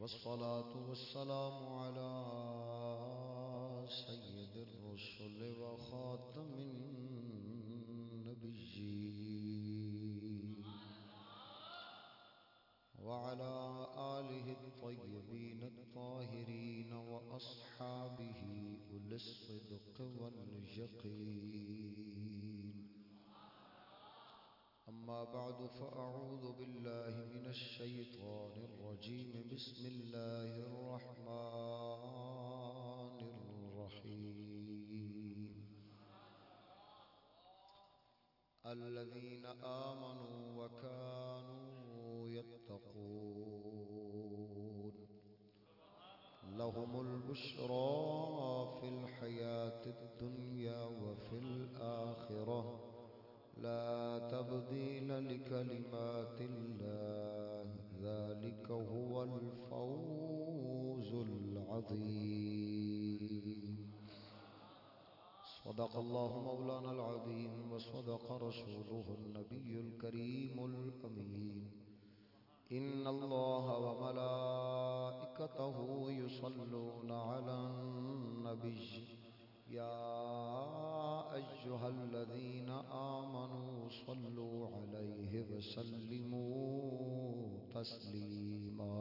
والصلاة والسلام على سيد الرسل وخاتم النبيين. وعلى آله الطيبين الطاهرين وأصحابه أولي الصدق واليقين. أما بعد، فأعوذ بالله من الشيطان الرجيم. بسم الله الرحمن الرحيم. الذين آمنوا وكانوا يتقون. لهم البشرى في الحياة الدنيا وفي الآخرة. لا تبديل لكلمات الله، ذلك هو الفوز العظيم. صدق الله مولانا العظيم وصدق رسوله النبي الكريم الأمين. إن الله وملائكته يصلون على النبي. يا أيها الذين آمنوا صلوا عليه وسلموا تسليما.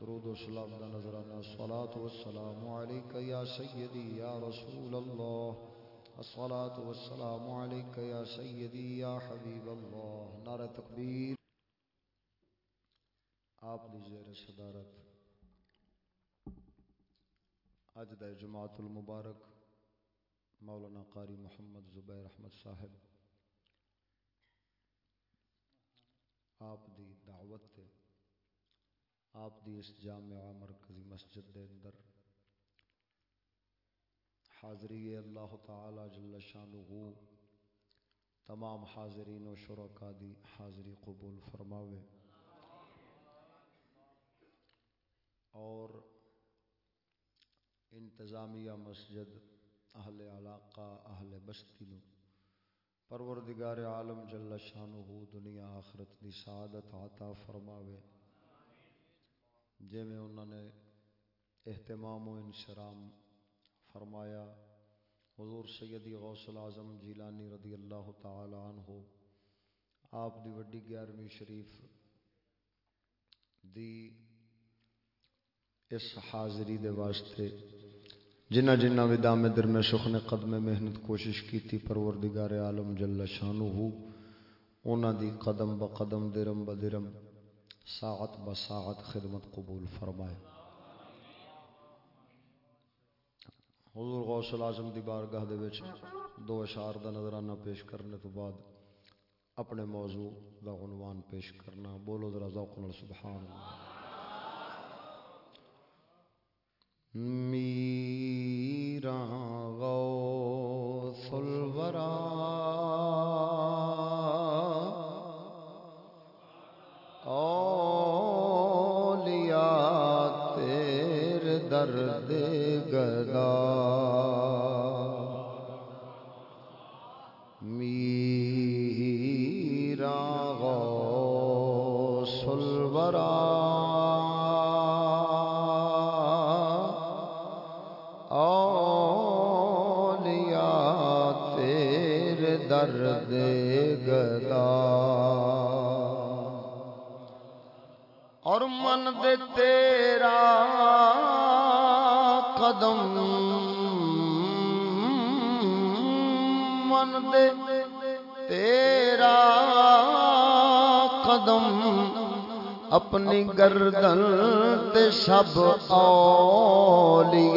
درود و سلام دا نظرانا الصلاة والسلام عليك يا سيدي يا رسول الله الصلاة والسلام عليك يا سيدي يا حبيب الله نار تکبیر. آپ دی زیر صدارت اج دا جماعت المبارک مولانا قاری محمد زبیر احمد صاحب، آپ دی دعوت تے، آپ دی اس جامعہ مرکزی مسجد دے اندر حاضری اللہ تعالی جل شانہ تمام حاضرین و شرکا دی حاضری قبول فرماوے۔ اور انتظامیہ مسجد، اہل علاقہ، اہل بستی نو پروردگار عالم جل شانہ دنیا آخرت دی سعادت عطا فرماوے۔ جے میں انہوں نے اہتمام و انشرام فرمایا، حضور سیدی غوث العظم جیلانی رضی اللہ تعالی عنہ آپ دی وڈی گیارہویں شریف دی اس حاضری دے واسطے جنہ جنہ بھی دام در میں سخن قدم محنت کوشش کی پروردگار عالم جل شانو ہو اونا دی قدم با قدم، درم با درم، ساعت با ساعت خدمت قبول فرمائے۔ حضور غوث العظم دی بارگاہ دے وچ دو اشعار دا نظرانہ پیش کرنے تو بعد اپنے موضوع دا عنوان پیش کرنا۔ بولو ذرا ذوق نال سبحان اللہ۔ میرا غوث تیرا قدم من دے تیرا قدم اپنی گردن تے سب اولیاء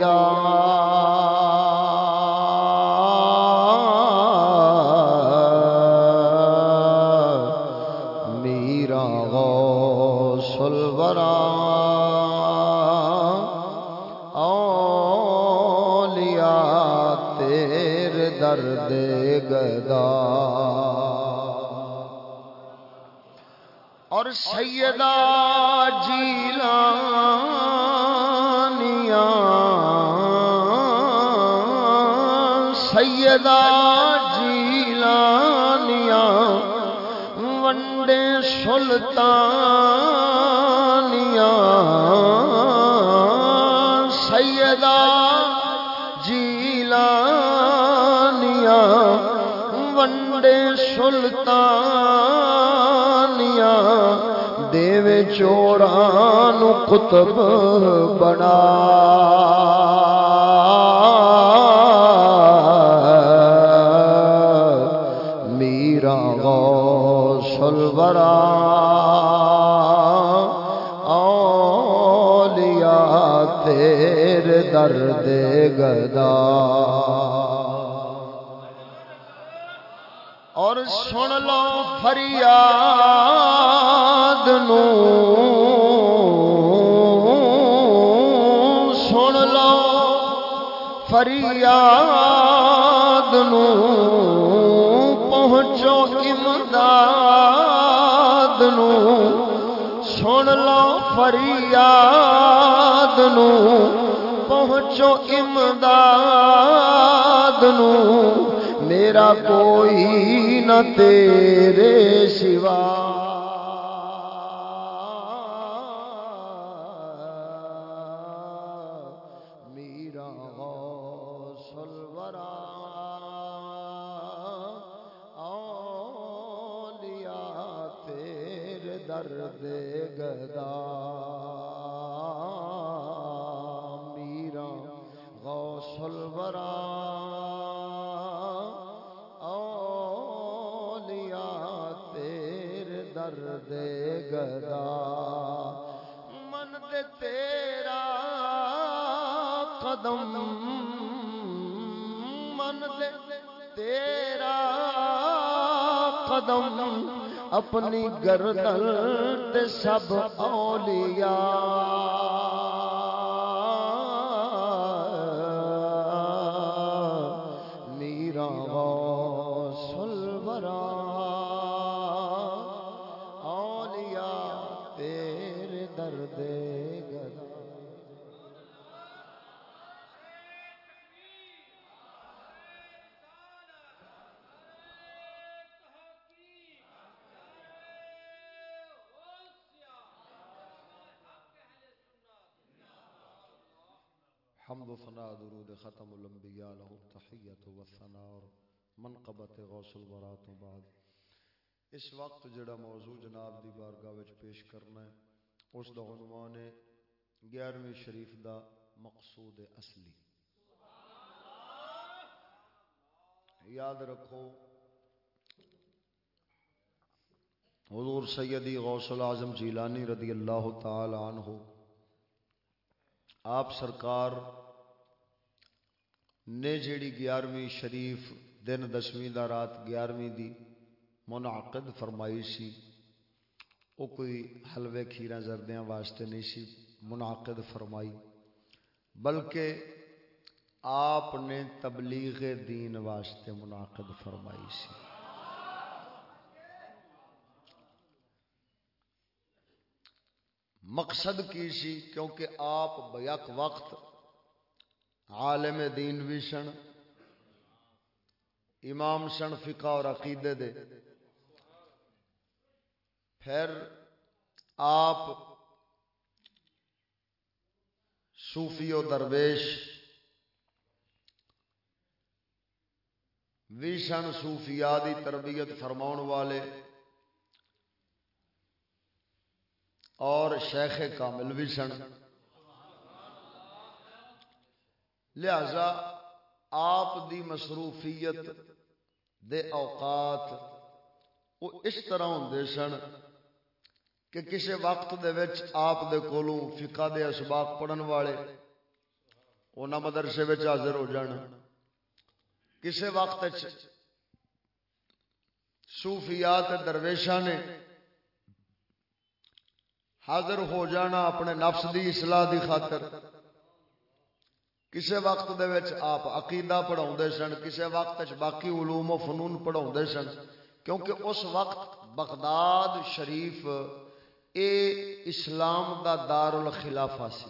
اور سیدہ جیلانیاں سیدہ جیلانیاں ونڈے سلطانیاں دیوے چوڑان کتب بنا۔ میرا غوث الورا۔ اولیاء تیرے درد گدا۔ اور سن لو فریاد۔ نو سن لو، فریاد نو پہنچو، امداد نو سن لو، فریاد نو پہنچو، امداد نو میرا کوئی نہ تیرے سوا۔ گردن سب اولیاء الانبیاء له التحیت و الثنا اور منقبت غوث الورا تو بعد۔ اس وقت جڑا موضوع جناب دی بارگاہ وچ پیش کرنا ہے، اس دا عنوان ہے 11ویں شریف دا مقصود اصلی۔ یاد رکھو، حضور سیدی غوث العظم جیلانی رضی اللہ تعالی عنہ، آپ سرکار نے جیڑی گیارہویں شریف دن دسویں دا رات گیارہویں دی منعقد فرمائی سی وہ کوئی حلوے کھیرا زردیاں واسطے نہیں سی، منعقد فرمائی۔ بلکہ آپ نے تبلیغ دین واسطے منعقد فرمائی سی۔ مقصد کی سی، کیونکہ آپ بیک وقت عالم دین بھی سن امام سن فقہ اور عقیدے دے۔ پھر آپ صوفی و درویش بھی سن صوفیاء دی تربیت فرماؤن والے اور شیخ کامل بھی سن لہذا آپ دی مصروفیت دے اوقات وہ اس طرح ہوں سن کہ کسی وقت دے وچ آپ دے کولوں فقہ دے اسباق پڑھن والے انہاں مدرسے وچ حاضر ہو جان۔ کسی وقت صوفیات درویشاں نے حاضر ہو جانا اپنے نفس دی اصلاح دی خاطر۔ کسے وقت دے وچ آپ عقیدہ پڑھاؤندے سن، کسے وقت وچ باقی علوم و فنون پڑھاؤندے سن، کیونکہ اس وقت بغداد شریف، اے اسلام دا دار الخلافہ سی۔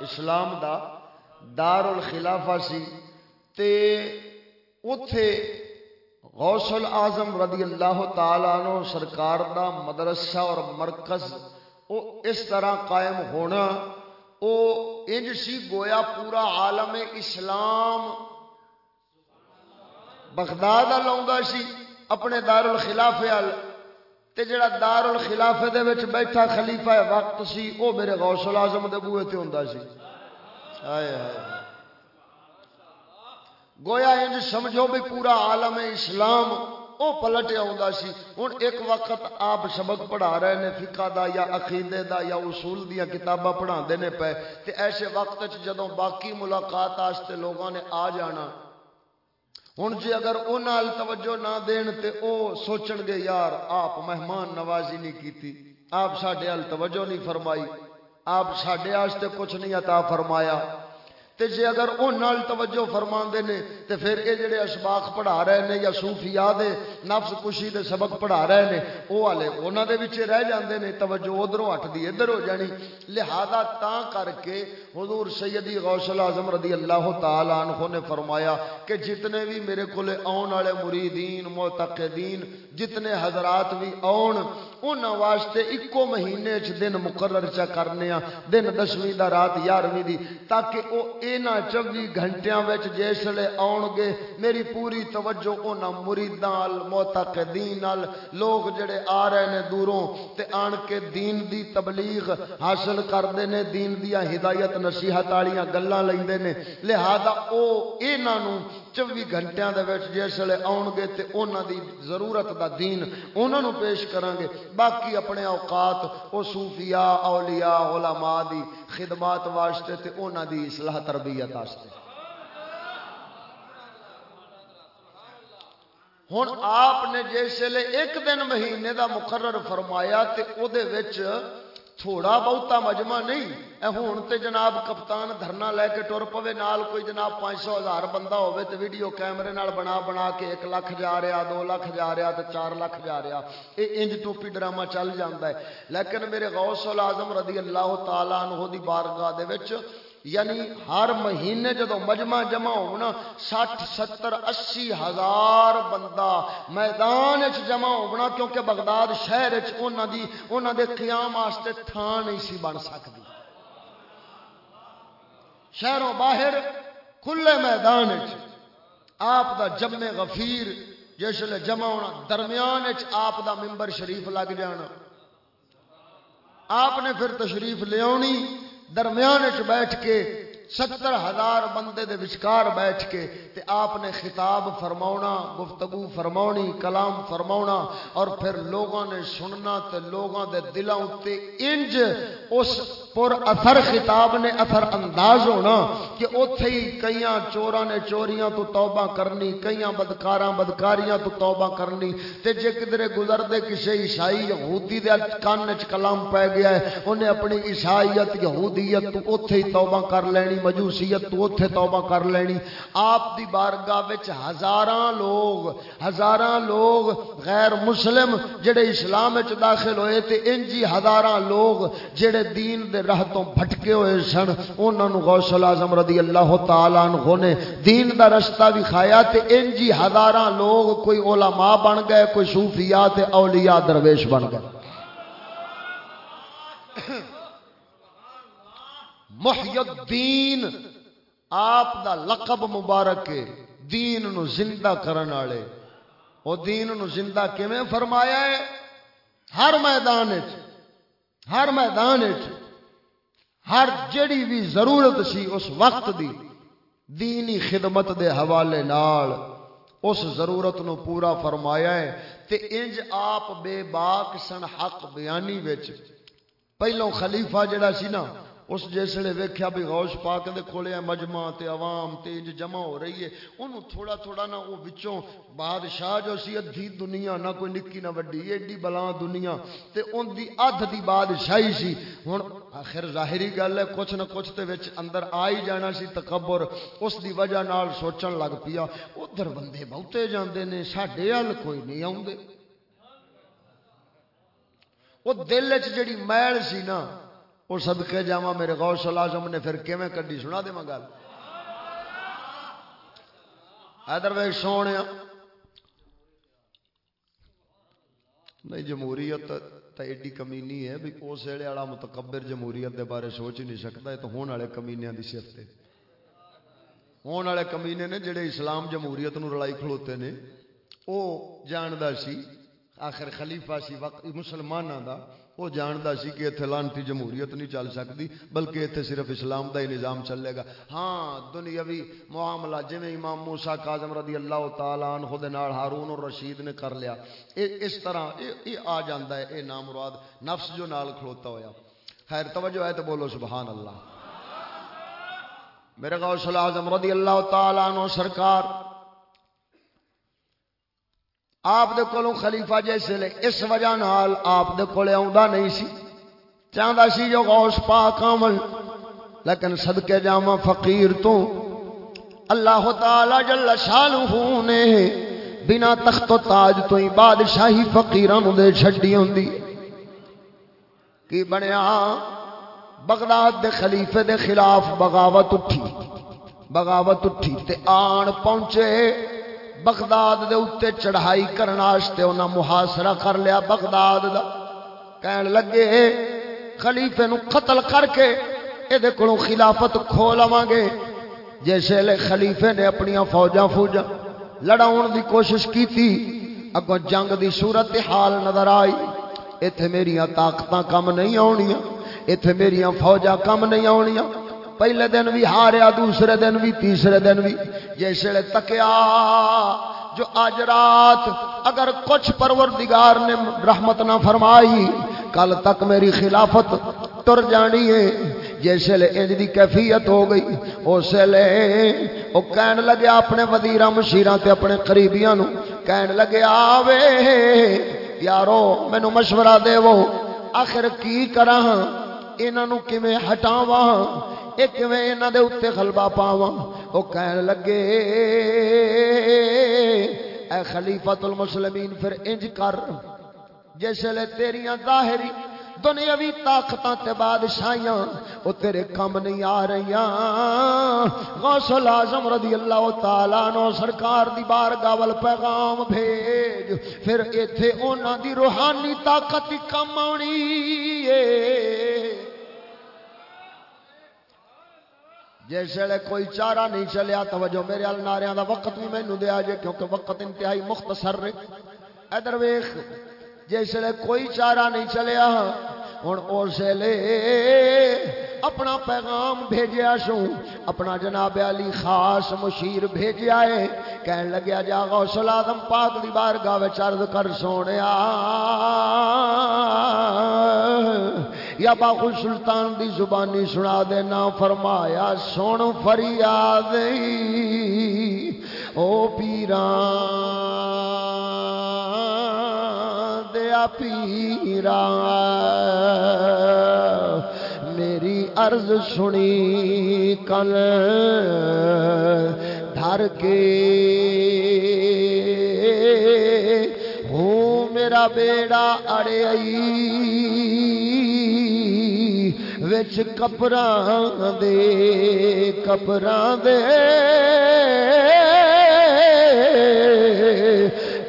اسلام دا دار الخلافہ سی۔ تے اوتھے غوث العظم رضی اللہ تعالی عنہ سرکار دا مدرسہ اور مرکز وہ اس طرح قائم ہونا وہ انج سی گویا پورا عالم اسلام بغداد سی، اپنے دار الخلافے تے جڑا دار الخلافے دے وچ بیٹھا خلیفہ وقت سی، او میرے غوث العظم دے بوئے تے ہوندا سی۔ ہائے ہائے۔ گویا انج سمجھو بھی پورا عالم اسلام او پلٹیا ہوندا سی۔ ہن ایک وقت آپ سبق پڑھا رہے نے، فقہ دا یا عقیدے دا یا اصول دیا کتاباں پڑھاندے نے پے۔ تے ایسے وقت جدوں باقی ملاقات واسطے لوگاں نے آ جانا۔ ہوں جی اگر انہوں توجہ نہ دین تے او سوچن گے، یار آپ مہمان نوازی نہیں کیتی۔ آپ سڈے ہل توجہ نہیں فرمائی۔ آپ سڈے کچھ نہیں عطا فرمایا۔ تے جے اگر اون نال توجہ فرما نے، تے پھر اے جڑے اسباق پڑھا رہے نے یا صوفیاء دے نفس کشی دے سبق پڑھا رہے نے، او والے انہاں دے وچ رہ جاندے نے، توجہ ادھروں ہٹ دی، ادھر ہو جانی۔ لہذا تا کر کے حضور سیدی غوث الاعظم رضی اللہ تعالی عنہ نے فرمایا کہ جتنے بھی میرے کولے آن والے مریدین، معتقدین، جتنے حضرات بھی آن ان واسطے اکو مہینے چ دن مقرر چا کرنے ہاں دن دسویں دا رات یارویں دی تاکہ او اینا چوبی گھنٹیاں وچ جسے آن گے میری پوری توجہ انہاں مریداں ال معتقدین نال لوگ جڑے آ رہے نے دوروں تے آن کے دین دی تبلیغ حاصل کردے نے دین دیا ہدایت نصیحت والیاں گلاں لیندے نے لہذا او انہاں نو چوبی گھنٹے جسے آن گے تو انہوں دی ضرورت دا دین انہوں پیش کریں گے۔ باقی اپنے اوقات وہ صوفیاء، اولیاء، علماء دی خدمات واسطے تے انہوں دی اصلاح تربیت واسطے۔ ہوں آپ نے جسے ایک دن مہینے دا مقرر فرمایا تے او دے وچ تھوڑا بہتا مجمع نہیں اے ہون تے جناب کپتان دھرنا لے کے ٹر پوے نال کوئی جناب پانچ سو ہزار بندہ ہوئے تے ویڈیو کیمرے نال بنا بنا کے ایک لاکھ جا رہا دو لاکھ جا رہا تے چار لاکھ جا رہا اے انج ٹوپی ڈرامہ چل جاندہ ہے لیکن میرے غوث العظم رضی اللہ تعالیٰ عنہ دی بارگاہ دے وچ یعنی ہر مہینے جدو مجمع جمع ہونا سٹھ ستر، اسی ہزار بندہ میدان چ جمع ہونا، کیونکہ بغداد شہر دی انہوں دے قیام واسطے تھان نہیں سی بن سکتی شہروں باہر کھلے میدان آپ دا جمع غفیر جس جمع ہونا درمیان آپ دا ممبر شریف لگ جانا۔ آپ نے پھر تشریف لیا درمیان بیٹھ کے ستر ہزار بندے دے وچکار بیٹھ کے تے آپ نے خطاب فرماؤنا گفتگو فرماؤنی کلام فرماؤنا اور پھر لوگوں نے سننا تے لوگوں دے دلوں تے انج اس پر اثر خطاب نے اثر انداز ہونا کہ اوتھے ہی کئیاں چوراں نے چوریاں تو توبہ کرنی، کئیاں بدکاراں بدکاریاں تو توبہ کرنی۔ تے جے کدھر گزر دے کسے عیسائی یہودی دے کان وچ کلام پے گیا ہے انہیں اپنی عیسائیت، یہودیت تو اوتھے ہی توبہ کر لینی، مجوسیت تو اوتھے توبہ کر لینی۔ آپ دی بارگاہ وچ ہزاراں لوگ ہزاراں لوگ غیر مسلم جڑے اسلام وچ داخل ہوئے تے انجی ہزاراں لوگ جڑے دین دے راہ تو بھٹکے ہوئے سن، انہاں نو غوث اعظم رضی اللہ تعالی عنہ نے دین دا رستہ کھایا تے انجی ہزاراں لوگ کوئی علماء بن گئے، کوئی صوفیاء تے اولیاء درویش بن گئے۔ محی الدین آپ دا لقب مبارک ہے، دین نو زندہ کرن والے۔ او دین نو زندہ کیویں فرمایا ہے؟ ہر میدان ہر میدان ہر جڑی بھی ضرورت سی اس وقت دی، دینی خدمت دے حوالے نال اس ضرورت نو پورا فرمایا ہے۔ تے انج آپ بے باک سن حق بیانی وچ، پہلو خلیفہ جڑا سی نا، اس جسے ویکیا بھی غوث پاک دے کھولے مجمع تے عوام تے انج جمع ہو رہی ہے۔ انہوں تھوڑا تھوڑا نہ وہ وچوں بادشاہ جو سی، ادھی دنیا نہ کوئی نکی نہ وڈی، ایڈی بلا دنیا، تے ان دی ادھ دی بادشاہی سی۔ ہن آخر ظاہری گل ہے، کچھ نہ کچھ تے وچ اندر آ ہی جانا سی تکبر، اس دی وجہ نال سوچن لگ پیا، ادھر بندے بہتے جاندے نے، ساڈے ہل کوئی نہیں آوندے۔ وہ دل جڑی میل سی نا وہ سدکے جا میرے غوث العظم نے پھر کیویں کڈی؟ سنا دے گل۔ ادر ویگ سونے نہیں، جمہوریت تو ایڈی کمینی ہے بھی اس ویلے والا متکبر جمہوریت دے بارے سوچ ہی نہیں سکتا تو ہون والے کمینیاں دی صفت ہے ہون والے کمینے نے جڑے اسلام جمہوریت نو رلائی کھلوتے نے وہ جاندا سی آخر خلیفہ سی وقت مسلمانوں دا وہ جانتا سی کہ اتنے لانتی جمہوریت نہیں چل سکتی، بلکہ اتنے صرف اسلام دا ہی نظام چلے گا۔ ہاں دنیاوی معاملہ جی امام موسا کاظم رضی اللہ تعالیٰ عنہ دے نال ہارون اور رشید نے کر لیا، اے اس طرح یہ آ جاتا ہے، اے نام مراد نفس جو نال کھلوتا ہویا۔ خیر، توجہ ہے تو بولو سبحان اللہ۔ میرے غوث اعظم رضی اللہ تعالیٰ عنہ سرکار آپ دے کولوں خلیفہ جیسے لے، اس وجہ نال آپ دے کولے آوندا نہیں سی۔ چاہندا سی جو غوث پاک آمن لیکن صدقے جاواں فقیر تو اللہ تعالی جل شانہ نے بنا تخت و تاج تو ہی بادشاہی فقیراں نو دے چھڈی ہوندی۔ کی بنیا؟ بغداد دے خلیفے دے خلاف بغاوت اٹھی۔ بغاوت اٹھی تے آن پہنچے۔ بغداد دے اتنے چڑھائی کرنے انہیں محاصرہ کر لیا بغداد دا۔ کہن لگے، خلیفے نو قتل کر کے یہ کو خلافت کھو لوا گے۔ جیسے لے خلیفے نے اپنی فوجاں فوجاں لڑاؤن دی کوشش کی تھی اگوں جنگ دی صورت حال نظر آئی۔ ایتھے میری طاقت کم نہیں آنیاں ایتھے میری فوجاں کم نہیں آنیاں پہلے دن بھی ہاریا، دوسرے دن بھی، تیسرے دن بھی۔ جیسے تکیا جو آج رات اگر کچھ پروردگار نے رحمت نہ فرمائی، کل تک میری خلافت تر جانی ہے۔ جیسے لے انج دی کیفیت ہو گئی۔ اسے لے او کہن لگے اپنے وزیراں، مشیراں تے اپنے قریبیاں نو۔ کہن لگے آوے، یارو مینوں مشورہ دے وہ آخر کی کراں؟ انہاں نو کیویں ہٹاواں؟ ایک میں انہاں دے اوتے غلبہ پاواں او کہن لگے اے خلیفۃ المسلمین پھر انج کر جیسے لے تیریاں ظاہری دنیاوی طاقتاں تے بادشاہیاں او تیرے کم نہیں آ رہیاں غوث الاعظم رضی اللہ تعالی عنہ سرکار دی بارگاہ ول پیغام بھیج پھر ایتھے انہاں دی روحانی طاقت کم آنی اے جیسے کوئی چارہ نہیں چلیا، توجہ میرے ال ناریاں دا وقت بھی مینو دیا جے، کیونکہ وقت انتہائی مختصر ادھر ویخ جیسے کوئی چارہ نہیں چلیا ہوں اسے لے اپنا پیغام بھیجیا سو اپنا جناب علی خاص مشیر بھیجیا ہے، کہن لگیا، جا غوث العظم پاک دی بارگاہ وچ عرض کر سونیا۔ یا باخو سلطان دی زبانی سنا دینا فرمایا، سن فریاد او پیران، دیا پیران، میری عرض سنی کل دھر کے ہوں میرا بیڑا اڑے وچ کپراں دے کپراں دے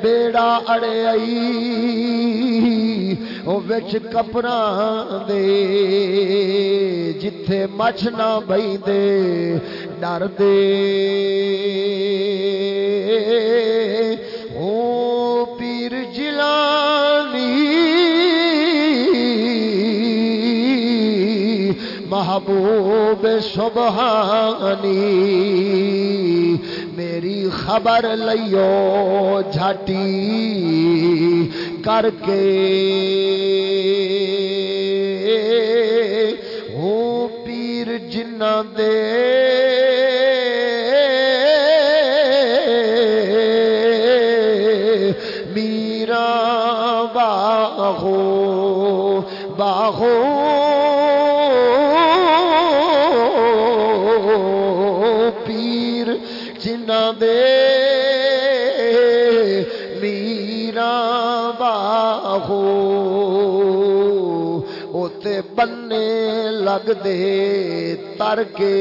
بیڑا اڑے آئی وچ کپراں دے جتھے مچھ نہ بئی دے ڈر دے محبوب سبحانی، میری خبر لیو جھاٹی کر کے۔ ہوں پیر جنہ دے۔ میرا باہو باہو دے میرا باہو اوتے بننے لگ دے تر کے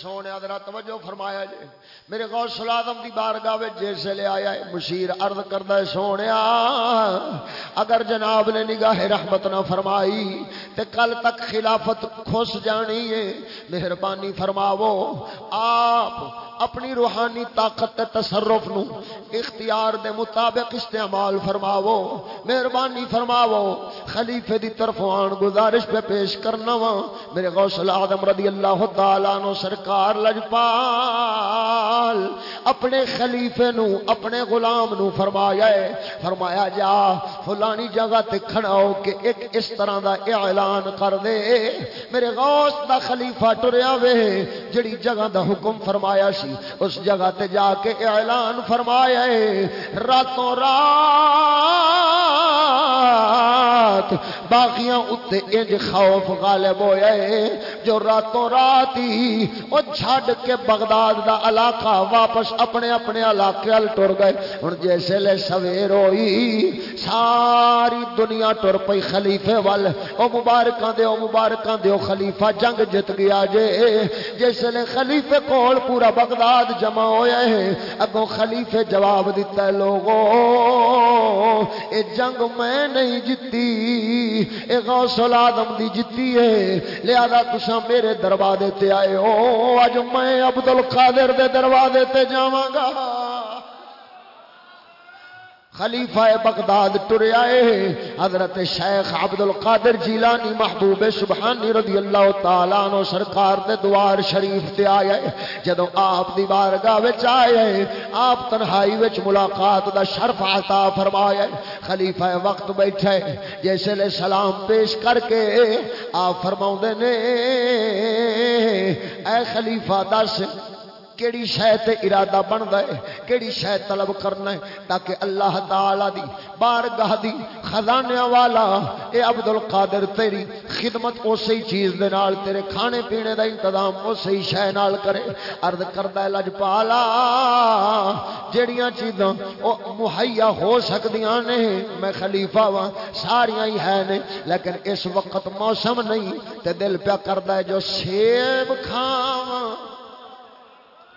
سونے ادرا توجہ فرمایا جی میرے غوث العظم دی بارگاہ جیسے لے آیا ہے، مشیر عرض کردا ہے اگر جناب نے نگاہ رحمت نہ فرمائی تے کل تک خلافت کھس جانی ہے، مہربانی فرماو آپ اپنی روحانی طاقت تصرف نو اختیار دے مطابق استعمال فرماوو، مہربانی فرماوو، خلیفے دی طرف آن گزارش پہ پیش کرنا وا۔ میرے غوث العظم رضی اللہ تعالی عنہ سرکار لجپال اپنے خلیفے نو، اپنے غلام نو فرمایا ہے۔ فرمایا، جا، فلانی جگہ تے کھڑا ہو کے ایک اس طرح دا اعلان کر دے۔ میرے غوث دا خلیفہ ٹریا وے، جڑی جگہ دا حکم فرمایا سی۔ اس جگہ تے جا کے اعلان فرمایا راتوں رات باقیاں اتے انج خوف غالب ہویا ہے۔ جو راتوں رات ہی وہ چھڈ کے بغداد دا علاقہ واپس اپنے اپنے علاقے ال ٹر گئے۔ ہن جیسے لے سویر ہوئی ساری دنیا ٹر پئی خلیفے وال۔ او مبارکاں دے، او مبارکاں دے، او خلیفہ جنگ جت گیا جے۔ جیسے لے خلیفے کول پورا بغداد بغداد جمع ہوئے ہیں۔ اگوں خلیفے جواب دیتا ہے، لوگوں، اے جنگ میں نہیں جتی اے غوث العظم دی جتی ہے۔ لہذا تساں میرے دروازے تے آئے ہو اج میں عبد القادر دے دروازے تے جاواں گا۔ خلیفہ بغداد ٹریا ہے۔ حضرت شیخ عبد القادر جیلانی محبوب سبحانی رضی اللہ تعالیٰ عنہ سرکار دے دوار شریف تے آیا ہے۔ جدو آپ دی بارگاہ وچ آئے ہیں، آپ تنہائی وچ ملاقات دا شرف عطا فرمایا ہے۔ خلیفہ وقت بیٹھے جیسے لے سلام پیش کر کے آپ فرماؤں دے نے، اے خلیفہ دس کیڑی شہ تے ارادہ بندا ہے کیڑی شہ طلب کرنا ہے تاکہ اللہ تعالی دی بارگاہ دی خزانے والا، اے عبد القادر تیری خدمت اسی چیز دے نال، تیرے کھانے پینے دا انتظام اسی شہ نال کرے۔ عرض کردا ہے، لجپالا، جیڑیاں چیزاں او مہیا ہو سکدیاں نے، میں خلیفہ وا ساریاں ہی ہے نے، لیکن اس وقت موسم نہیں، تے دل پیا کردا ہے، جو سیب کھاواں۔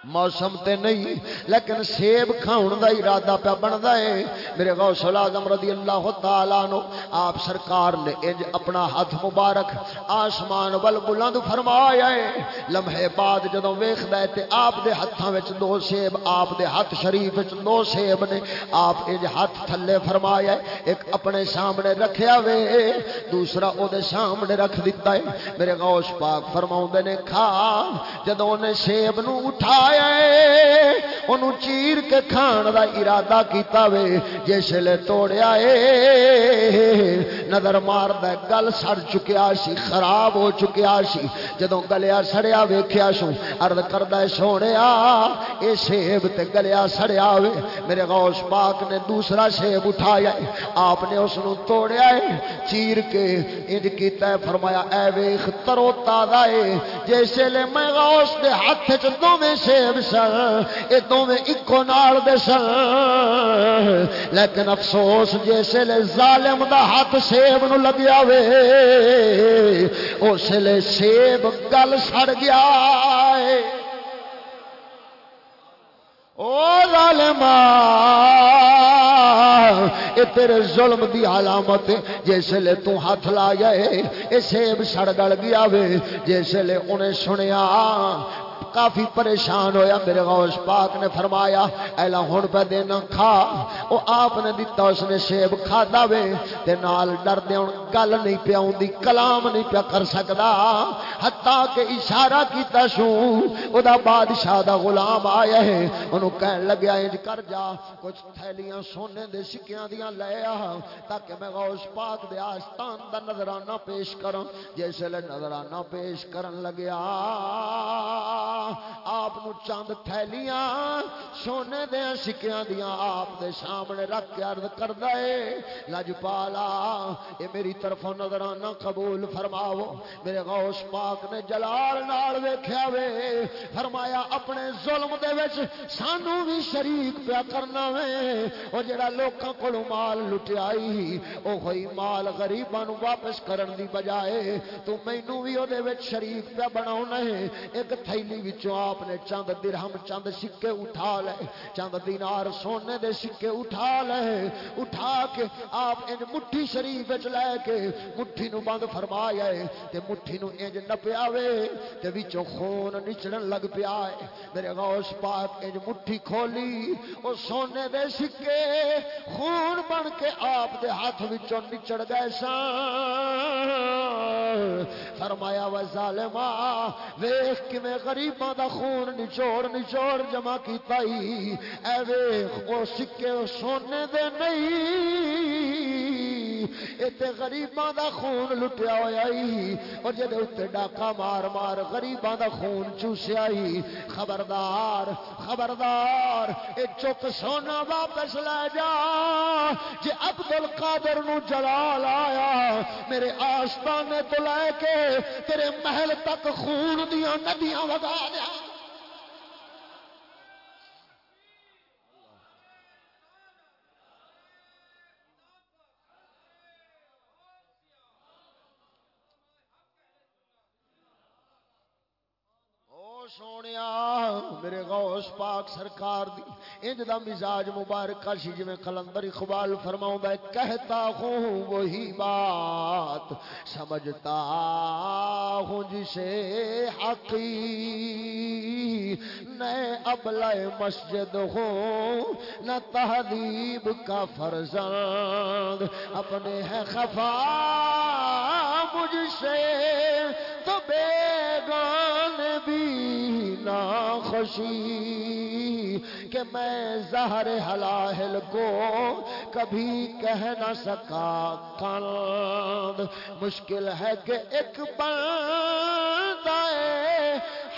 موسم تے نہیں، لیکن سیب کھاؤن دا ارادہ پہ بندا ہے۔ میرے غوث العظم رضی اللہ تعالی عنہ، آپ سرکار نے انج اپنا ہاتھ مبارک آسمان ول بلند فرمایا ہے۔ لمحے بعد جدوں ویکھدا ہے تے آپ دے ہتھاں وچ دو سیب، آپ دے ہاتھ شریف وچ دو سیب نے آپ انج ہاتھ تھلے فرمایا ہے۔ ایک اپنے سامنے رکھیا وے، دوسرا او دے سامنے رکھ دتا ہے۔ میرے غوث پاک فرماوندے نے، کھا، جدوں نے سیب نو اٹھایا انہوں چیر کے کھان دا ارادہ کیتا وے۔ جس لے توڑیا اے۔ نظر مار دا گل سڑ چکیا سی، خراب ہو چکیا سی۔ جدوں گلیا سڑیا ویکھیا سو عرض کردا ہے سونیا، اے سیب تے گلیا سڑیا وے۔ میرے غوث پاک نے دوسرا سیب اٹھایا ہے آپ نے اس نو توڑیا ہے چیر کے انج کیتا ہے فرمایا، اے ویکھ ترو تازہ اے۔ جیسے لے میں غوث دے ہاتھ وچ دوویں سیب سیب سن یہ دونوں ایکو نال دے سن۔ لیکن افسوس جیسے ظالم دا ہاتھ سیب نو لگیا وے، اس لے سیب گل سڑ گیا ہے او ظالم اے تیرے ظلم دی علامت جیسے لے تو ہاتھ لا جائے اے سیب سڑ گل گیا وے۔ جیسے لے انہیں سنیا کافی پریشان ہویا، میرے غوث پاک نے فرمایا ایلا ہن پہ دینا کھا، او آپ نے دیتا اس نے سیب کھا وے، تے نال ڈر دے ہن، گل نہیں پیا دی کلام نہیں پیا کر سکدا۔ حتیٰ کہ اشارہ کیتا سو او دا بادشاہ دا غلام آیا ہے، انہوں کہن لگیا، انج کر جا، کچھ تھیلیاں سونے دے سکیاں دیاں لے آ، تاکہ میں غوث پاک دے آستان دا نظرانہ پیش کروں جیسے لے نظرانہ پیش کرن لگیا۔ آپ چند تھیلیاں، سونے دیا سکیاں دیا آپ دے سامنے رکھ کے عرض کر دے لجپالا یہ میری طرف نظرانہ قبول فرماو میرے غوث پاک نے جلال نال ویکھیا وے، فرمایا اپنے ظلم دے وچ سانو بھی شریک پیا کرنا وے۔ او جڑا لوکاں کولوں مال لٹیائی او ہوئی مال غریباں نو واپس کرن دی بجائے تو مینوں بھی او دے وچ شریک پیا بناونا ہے۔ ایک تھیلی وچ وچوں آپ نے چند درہم چند سکے اٹھا لے، چند دینار سونے دے سکے اٹھا لے، اٹھا کے آپ انج مٹھی شریف وچ لے کے مٹھی نو بند فرمایا ہے، تے مٹھی نو انج نپیا وے، تے وچوں خون نچڑن لگ پیا ہے۔ میرے غوث پاک انج مٹھی کھولی، او سونے دے سکے خون بن کے آپ دے ہاتھ وچوں نچڑ گئے سان فرمایا و ظالما ویکھ کیویں غریباں دا خون نچوڑ نچوڑ جمع کیتا ہی۔ اے ویکھ او سکے سونے دے نہیں۔ اتنے غریباں دا خون لٹیا ہوا ہی۔ اور جب اتنے ڈاکا مار مار غریباں دا خون چوسیا ہی۔ خبردار خبردار، اے چک سونا واپس لے جا۔ جی عبد القادر نو جلال آیا، میرے آستانے تو لے کے تیرے محل تک خون دیا ندیاں وگا دیا۔ سونے میرے غوث پاک سرکار دی۔ انج دا مزاج مبارک سی جی کلندر اقبال فرماؤں ہے، کہتا ہوں وہی بات، سمجھتا ہوں جسے حقی۔ نئے ابلا مسجد ہوں نہ تہذیب کا فرزند۔ اپنے ہے خفا مجھ سے خوشی کہ میں زہر حلاحل کو کبھی کہہ نہ سکا۔ کند مشکل ہے کہ ایک بندہ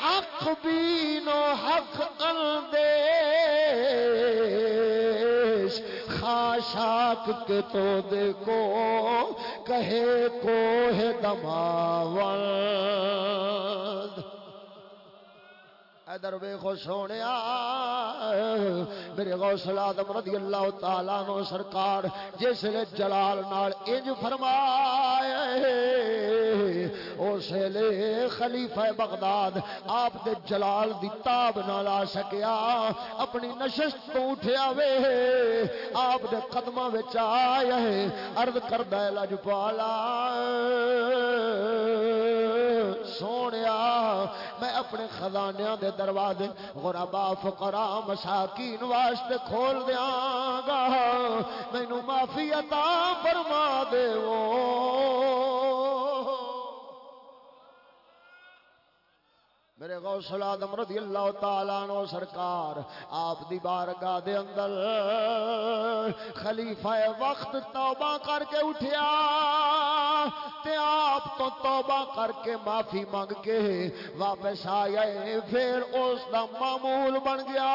حق بھی نو حق اندیش۔ خاشاک کے تو دیکھو کہے کو ہے دماون ادھر ویخو سونے میرے غوث آدم رضی اللہ تعالیٰ نو سرکار جس نے جلال نال انج فرمایا اس لیے خلیفہ بغداد آپ دے جلال دی تاب نہ لا سکیا، اپنی نشست تو اٹھیا وے۔ آپ دے قدمہ وچ آیا ہے عرض کردہ لجپالا۔ سونیا میں اپنے خزانیاں دے دروازے غربا فقرا مساکین واسطے کھول دیاں گا۔ مینوں معافی عطا فرما دیو۔ میرے غوث العظم رضی اللہ تعالیٰ عنہ سرکار، آپ دی بارگاہ دے اندر خلیفہ وقت توبہ کر کے اٹھیا تے آپ تو توبہ کر کے معافی مانگ کے واپس آیا پھر اس دا معمول بن گیا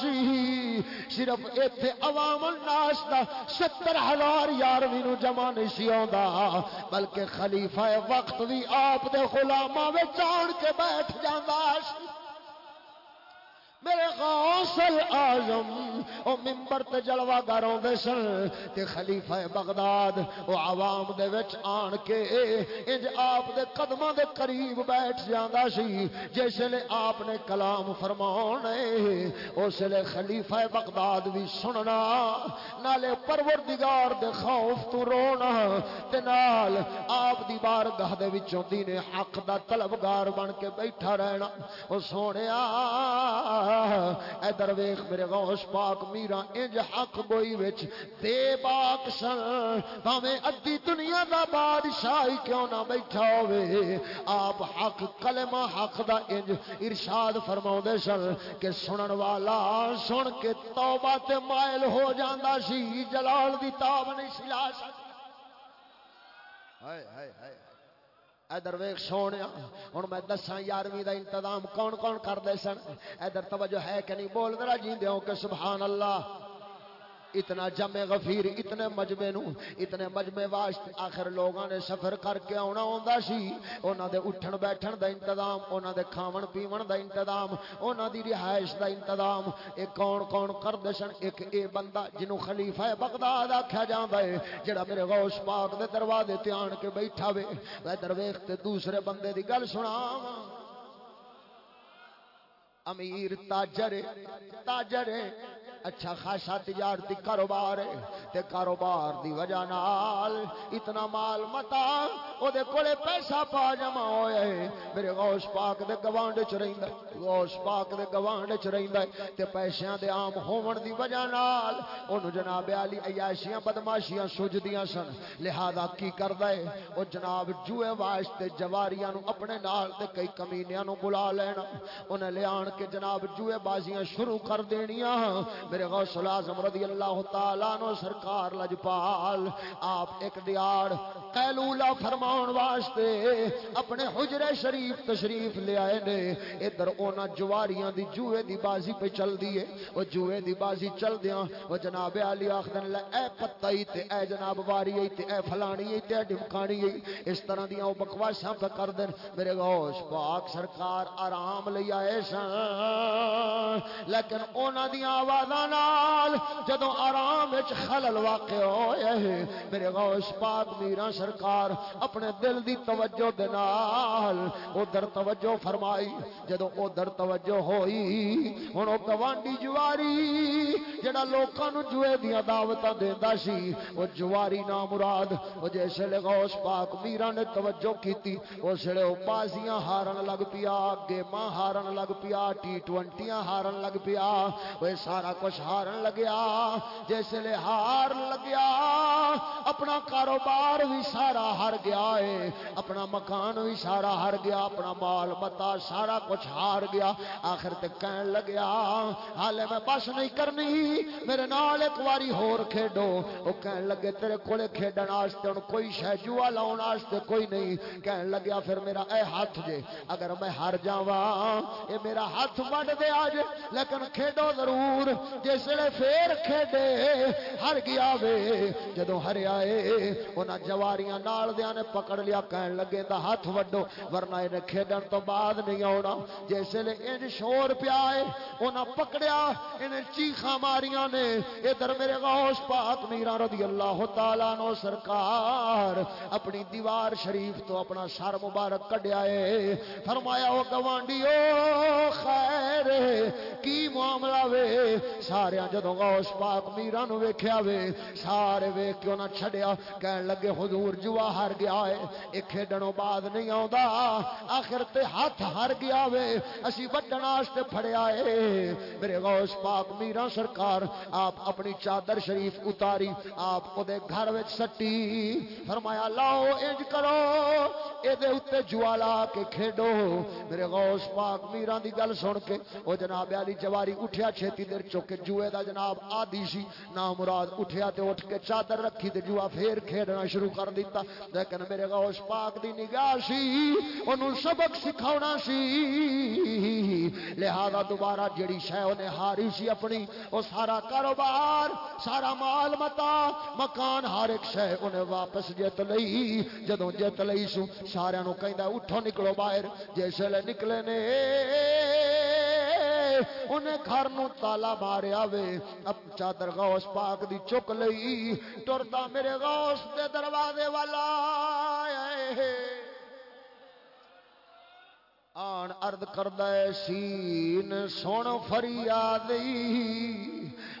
سی۔ صرف ایتھے عوام الناس دا ستر ہزار یارویں نو جمع نہیں سی آندا، بلکہ خلیفہ وقت بھی آپ دے غلاماں وچ آن کے بیٹھ جانداش میرے غوثل آزم او ممبر تے جلوہ گاروں دے سن تے خلیفہ بغداد، او عوام دے وچ آن کے انج آپ دے قدمہ دے قریب بیٹھ جاندہ سی۔ جس لے آپ نے کلام فرمانے اس لے خلیفہ بغداد بھی سننا، نالے پروردگار دے خوف تو رونا، تے نال آپ دی بارگاہ دے وچوں دین حق دا طلبگار بن کے بیٹھا رہنا۔ او سونے آ اے درویخ میرے غوث پاک، میرا انج حق گوئی وچ بے باک سن۔ پاویں ادھی دنیا دا بادشاہی کیوں نہ بیٹھا ہوئے؟ آپ حق، کلمہ حق دا انج ارشاد فرماؤں سن کہ سنن والا سن کے توبہ تے مائل ہو جاندا سی، جلال دی تاب نہیں سلا سکتا۔ ہائے ہائے ہائے۔ ادھر ویخ سونے ہوں میں دسا یارویں دا انتظام کون کون کرتے سن؟ ادھر توجہ ہے کہ نہیں؟ بول درا جی دوں کہ سبحان اللہ۔ اتنا جمع غفیر، اتنے مجمے نو، اتنے مجمے واسطے آخر لوگوں نے سفر کر کے آنا آتا سی۔ انہوں دے اٹھن بیٹھن دا انتظام انہوں دے کھاون پیون دا انتظام انہوں دی رہائش دا انتظام۔ ایک کون کون کرتے سن ایک اے بندہ جنوں خلیفہ بغداد آخیا جاتا ہے، جڑا میرے غوث پاک دے دروازے تے آن کے بیٹھا وے۔ ادھر ویخ تے دوسرے بندے دی گل سنا امیر تاجر تاجر اچھا خاصا تجارتی کاروبار ہے تے کاروبار دی وجہ نال اتنا مال متا او دے کولے پیسہ پا جمع ہوئے۔ میرے غوث پاک دے گوانڈ چ رہندا غوث پاک دے گوانڈ چ رہندا تے پیسیاں دے عام ہون دی وجہ نال اونوں جناب علی عیاشیاں بدماشیاں سوجدیاں سن۔ لہذا کی کردا ہے؟ او جناب جوئے واسطے جواریاں نو اپنے نال تے کئی کمینیاں نو بلا لینا۔ انہیں لے آن کے جناب جوئے بازیاں شروع کر دینیاں۔ میرے غوث العظم رضی اللہ تعالیٰ نو سرکار لجپال، آپ ایک دیار قیلولہ فرمان واسطے اپنے حجر شریف تشریف لے آئے نے۔ ادھر اونا جواریاں دی جوئے دی بازی پہ چل دیئے۔ وہ جوئے دی بازی چل دیاں۔ وہ جناب علی آخدن لے، اے پتائی تے، اے جناب واری تے، اے فلانی تے، اے ڈمکانی اس طرح دیاں وہ بکواشاں پہ کر دن میرے غوث پاک سرکار آرام لے آئے سن۔ لیکن اونا دیاں آوازاں نال جدو آرام خلل واقع ہوئے میرے غوث پاک، میرا سرکار اپنے دل دی توجہ دے نال ادھر توجہ فرمائی۔ جدو ادھر توجہ ہوئی، ہن او گوانڈی جواری جڑا لوکاں نو جوئے دیاں دعوتاں دیندا سی، او جواری نا مراد، او جیسے لے غوث پاک، میرا نے توجہ کیتی اس لے او بازیاں ہارن لگ پیا، گیماں ہارن لگ پیا، ٹی ٹوینٹیاں ہارن لگ پیا وہ سارا کچھ ہارن لگیا جسے ہار لگیا، اپنا کاروبار بھی سارا ہر گیا ہے اپنا مکان بھی سارا ہر گیا، اپنا مال متا سارا کچھ ہار گیا۔ آخر تک کہن لگیا، حالے میں بس نہیں کرنی، میرے نال ایک واری ہور کھیڈو۔ وہ کہن لگے، تیرے کولے کھیڈن واسطے ہن، کوئی شے جوا لاؤن واسطے کوئی نہیں۔ کہن لگیا، پھر میرا اے ہاتھ جے، اگر میں ہار جاواں، اے میرا ہاتھ وڈ دے اج لیکن کھیڈو ضرور۔ جس نے پھر کھیڈے، ہر گیا وے جدو ہریا انہاں جواریاں نال دیاں نے پکڑ لیا، کہن لگے دا ہاتھ وڈو، ورنہ انہیں کھیڈن تو بعد نہیں آنا جیسے لے انج شور پیا ہے، انہاں پکڑیا، انہیں چیخاں ماریاں نے۔ ادھر میرے غوث پاک میرا رضی اللہ تعالیٰ نو سرکار اپنی دیوار شریف تو اپنا سر مبارک کڈیا ہے۔ فرمایا وہ گوانڈی او خیر، کی معاملہ وے؟ سارے جدو غوث پاک میرا نو ویکھیا وے، سارے ویکھ کے انہاں چھڈیا، کہن لگے حضور جوا ہار گیا ہے ایک کھیڈنوں بعد نہیں آوندا، آخر تے ہاتھ ہار گیا وے، اسی وڈن واسطے پھڑیا ہے میرے غوث پاک میرا سرکار، آپ اپنی چادر شریف اتاری، آپ او دے گھر وچ سٹی۔ فرمایا، لاؤ انج کرو اے دے اوتے جوا کے کھیڈو۔ میرے غوث پاک میرا دی گل سن کے، او جناب علی جواری اٹھیا، چھتی دیر چوکے جوئے دا جناب آدھی سی نا مراد اٹھیا تے اٹھ کے چادر رکھی تے جوا پھر کھیڈنا شروع کر دیتا۔ لیکن میرے غوث پاک دی نگاہ سی، انہوں سبق سکھاونا سی۔ لہذا دوبارہ جڑی شے انہیں ہاری سی اپنی، وہ سارا کاروبار، سارا مال متا، مکان ہر ایک شے انہیں واپس جت لئی۔ جدوں جت لئی سو سارے نو کہندا اٹھو نکلو باہر، جیسے لے نکلے نے۔ انہیں گھر نو تالا ماریا وے اب چادر غوث پاک دی چک لئی۔ ٹرتا میرے غوث دے دروازے والا۔ آن ارد کردہ سین سن فریاد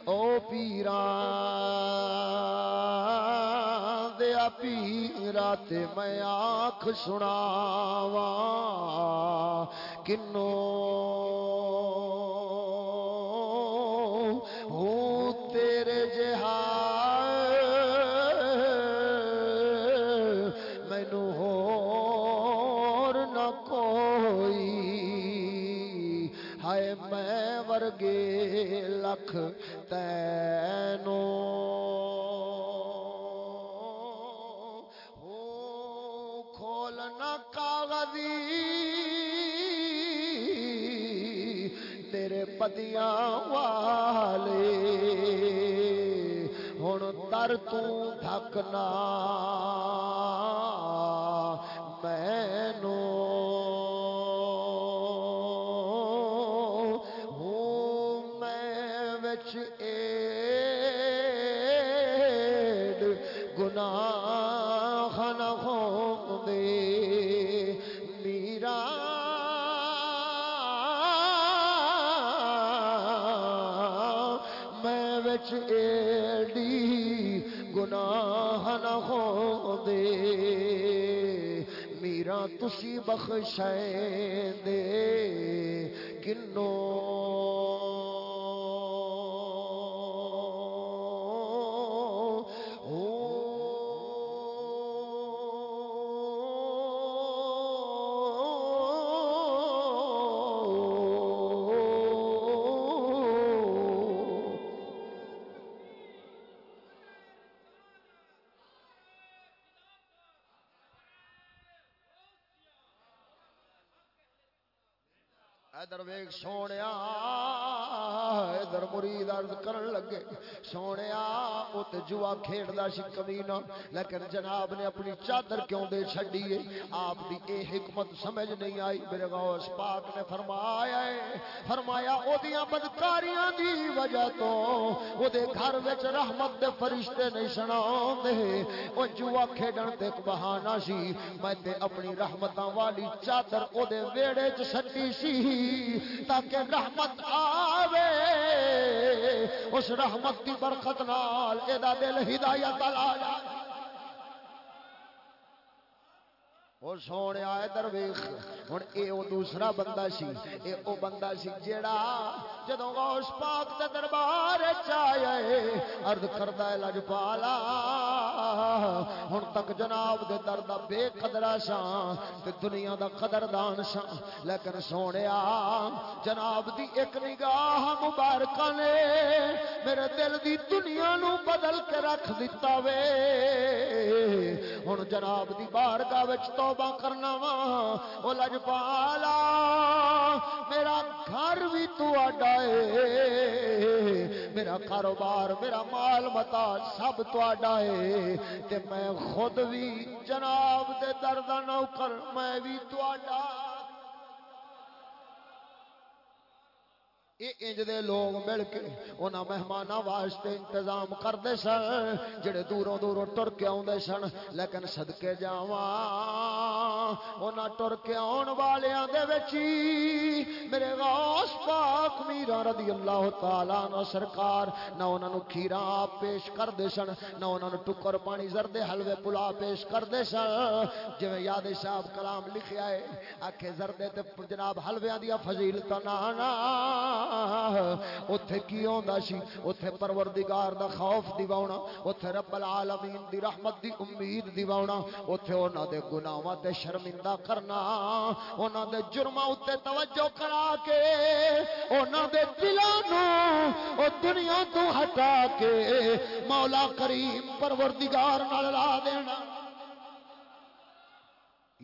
او پیران دیا پیرا تے میں آنکھ سناواں۔ کنوں لکھ تینو۔ ہو کھولنا کاغذی تیرے پتیاں والے۔ ہوں در تک نو میرا تسی بخش دے کنو جوا کھیڑتا سی کمینا لیکن جناب نے اپنی چادر کیوں دے چڈی ہے؟ آپ کی اے حکمت سمجھ نہیں آئی۔ میرے غوث پاک نے فرمایا ہے، فرمایا وہ بدکاریاں دی وجہ تو وہ گھر وچ رحمت دے فرشتے نہیں سنا وہ جوا کھیڈن تے ایک بہانہ سی۔ میں تے اپنی رحمتاں والی چادر وہ ویڑے چ سٹی سی تاکہ رحمت آوے۔ اس رحمت کی برکت نال اے دا دل ہدایت لا جائے وہ سونے آئے درویخ ہوں یہ وہ دوسرا بندہ سی یہ وہ بندہ سی جڑا جدو غوث پاک دے دربار چائے ارد کرتا ہے لجپالا ہوں تک جناب دے درد بے قدرا سا تے دنیا دا قدردان سا لیکن سونے جناب دی ایک نگاہ مبارک نے میرے دل دی دنیا نو بدل کے رکھ دیتا وے۔ ہوں جناب دی بارگاہ وچ تو توبہ کرنا وا۔ وہ لجپالا، میرا گھر بھی تو میرا کاروبار، میرا مال متا سب تا ہے۔ تے میں خود بھی جناب دے درد نوکر میں بھی تا انج دے لوگ مل کے انہاں مہماناں واسطے انتظام کرتے سن، جڑے دوروں دوروں ٹر کے آدھے سن۔ لیکن سدکے جاواں، انہاں ٹر کے آن والیاں دے وچی میرے غوث پاک میرا رضی اللہ تعالی نہ سرکار نہ انہاں نو کھیرا پیش کردے سن، نہ انہاں نو ٹکر پانی زردے حلوے پلا پیش کردے سن۔ جویں یاد صاحب کلام لکھیا ہے، آکھے زردے تے جناب حلویاں دی فضیلت نہ نہ اتے کی آتا سی اتے پروردگار دا خوف دیواؤنا اتے رب العالمین دی رحمت دی امید دیواؤنا اتے انہوں دے گناواں تے شرمندہ کرنا انہوں دے جرماں اتے توجہ کرا کے انہوں دے دلانو او دنیا تو ہٹا کے مولا کریم پروردگار نال لا دینا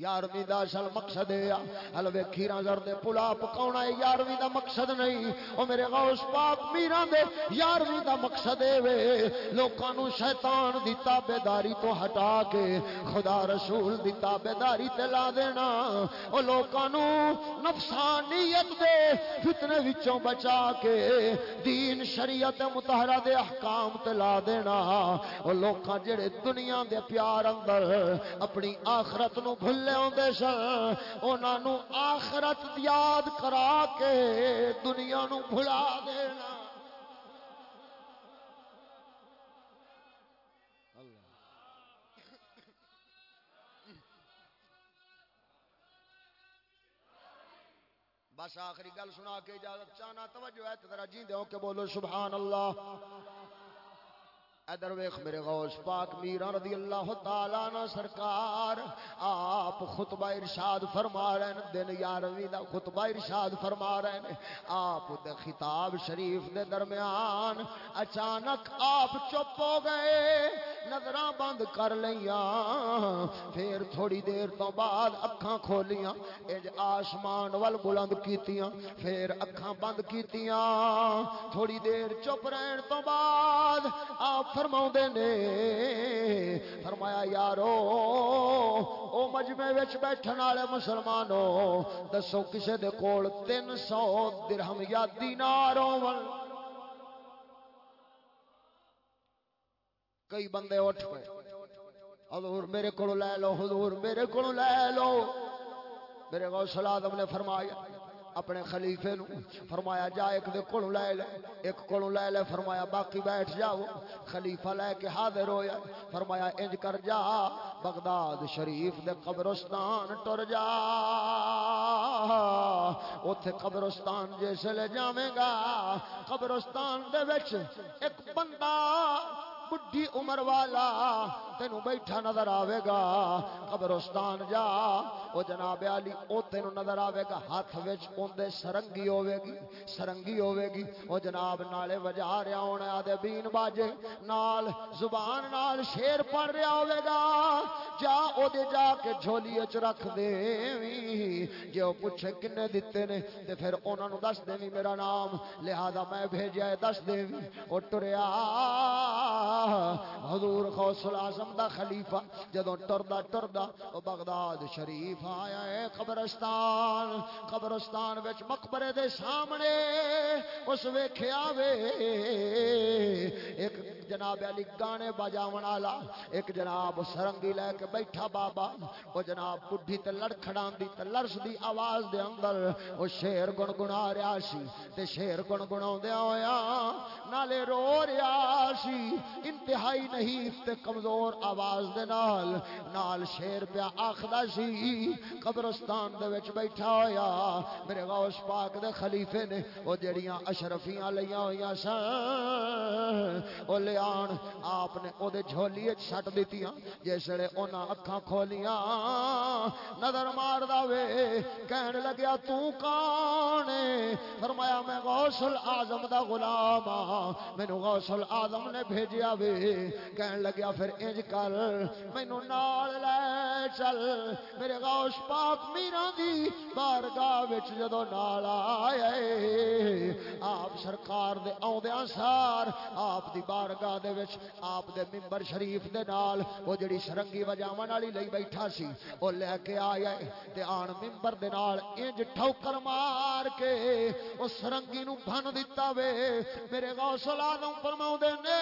یارویں دا اصل مقصد ہے حلوے کھیرا زر دے پلا پکاونا ہے، یارویں دا مقصد نہیں۔ او میرے غوث پاک میران دے، یارویں دا مقصد ہے وے۔ لوکاں نو شیطان دی تابیداری تو ہٹا کے خدا رسول دی تابیداری تے لا دینا۔ او لوکاں نو نفسانیت دے فتنے وچوں بچا کے دین، شریعت متحرہ دے احکام تے لا دینا۔ او لوکاں جڑے دنیا دے پیار اندر اپنی آخرت نو بھلے بھل آدھے سن۔ انہوں آخرت یاد کرا کے دنیا نو بھلا دینا۔ بس آخری گل سنا کے اجازت چاہنا، توجہ ہے ترا جی دو کہ بولو سبحان اللہ۔ ادر ویخ میرے غوث پاک میرا رضی اللہ تعالی نا سرکار، آپ خطبہ ارشاد فرما رہے ہیں، دن یارویں دا خطبہ ارشاد فرما رہے ہیں۔ آپ دے خطاب شریف دے درمیان اچانک آپ چپ ہو گئے نظر بند کر لیا پھر تھوڑی دیر تو بعد اکھاں کھولیاں اج آسمان وال بلند کیتیاں، پھر اکھاں بند کیتیاں۔ تھوڑی دیر چپ رہن تو بعد آپ فرما نے۔ فرمایا، یارو، او مجمے بیٹھن والے مسلمانوں دسو کسے دے کول تین سو درہم یا دینار کئی بندے اٹھ پے حضور میرے کو لے لو، حضور میرے کو لے لو۔ میرے غوث آدم نے فرمایا اپنے خلیفے نو فرمایا جا، ایک دے کولوں لے لے، ایک کولوں لے لے، فرمایا باقی بیٹھ جاؤ، خلیفہ لے کے حاضر ہویا، فرمایا انج کر جا، بغداد شریف دے قبرستان ٹر جا، اوتھے قبرستان جیسے لے جاویں گا، قبرستان دے وچ ایک بندہ، بڈھی عمر والا تین بیٹھا نظر آئے گا، قبرستان جا وہ جناب علی، او تین نظر آئے گا، ہاتھ اندر سرنگی ہوے گی، سرنگی ہوے گی۔ وہ جناب نالے وجا رہا ہونا دے بین باجے، نال زبان، نال شیر پڑھ رہا ہوے گا۔ جا، او دے جا کے جھولی چ رکھ دے جے وہ پوچھے کنے دیتے نے، تے پھر انہاں نو دس دے میرا نام۔ لہذا میں بھیجیا دس دے او ٹریا۔ حضور غوث العظم دا خلیفہ، جدوں ٹردا ٹردا، او بغداد شریف آیا ہے قبرستان قبرستان وچ مقبرے دے سامنے، اس ویکھیا وے، ایک جناب علی گانے بجاون والا، ایک جناب سرنگی لے کے بیٹھا بابا او جناب بڈھی تے لڑکھڑان دی تے لرز دی آواز دے اندر او شیر گنگنا رہیا سی تے شیر گنگناوندیا ہویا نالے رو رہیا سی، انتہائی نہیں تے کمزور آواز دے نال نال شیر پیا آخدا سی، قبرستان دے وچ بیٹھا ہویا، میرے غوث پاک دے خلیفے نے او جڑیاں اشرفیاں لیاں ہویاں سن او لے آن۔ آپ نے او دے جھولی وچ سٹ دتیاں جسے انہاں اکھاں کھولیاں۔ نظر مار دا وے۔ کہن لگیا، تو کون فرمایا، میں غوث الاعظم دا غلام ہاں۔ مینوں غوث الاعظم نے بھیجیا وے۔ کہن لگیا، پھر انج کر مینو نال لے چل۔ میرے غوث پاک میرا دی بارگاہ وچ جدو نال آئے۔ آپ سرکار دے اوندیاں سار، آپ دی بارگاہ دے وچ آپ دے ممبر شریف دے نال وہ جڑی سرنگی وجاون والی لئی بیٹھا سی او لے کے آیا تے آن ممبر دے نال انج ٹھوکر مار کے او سرنگی نو بھن دتا وے۔ میرے غوث العظم فرماوندے نے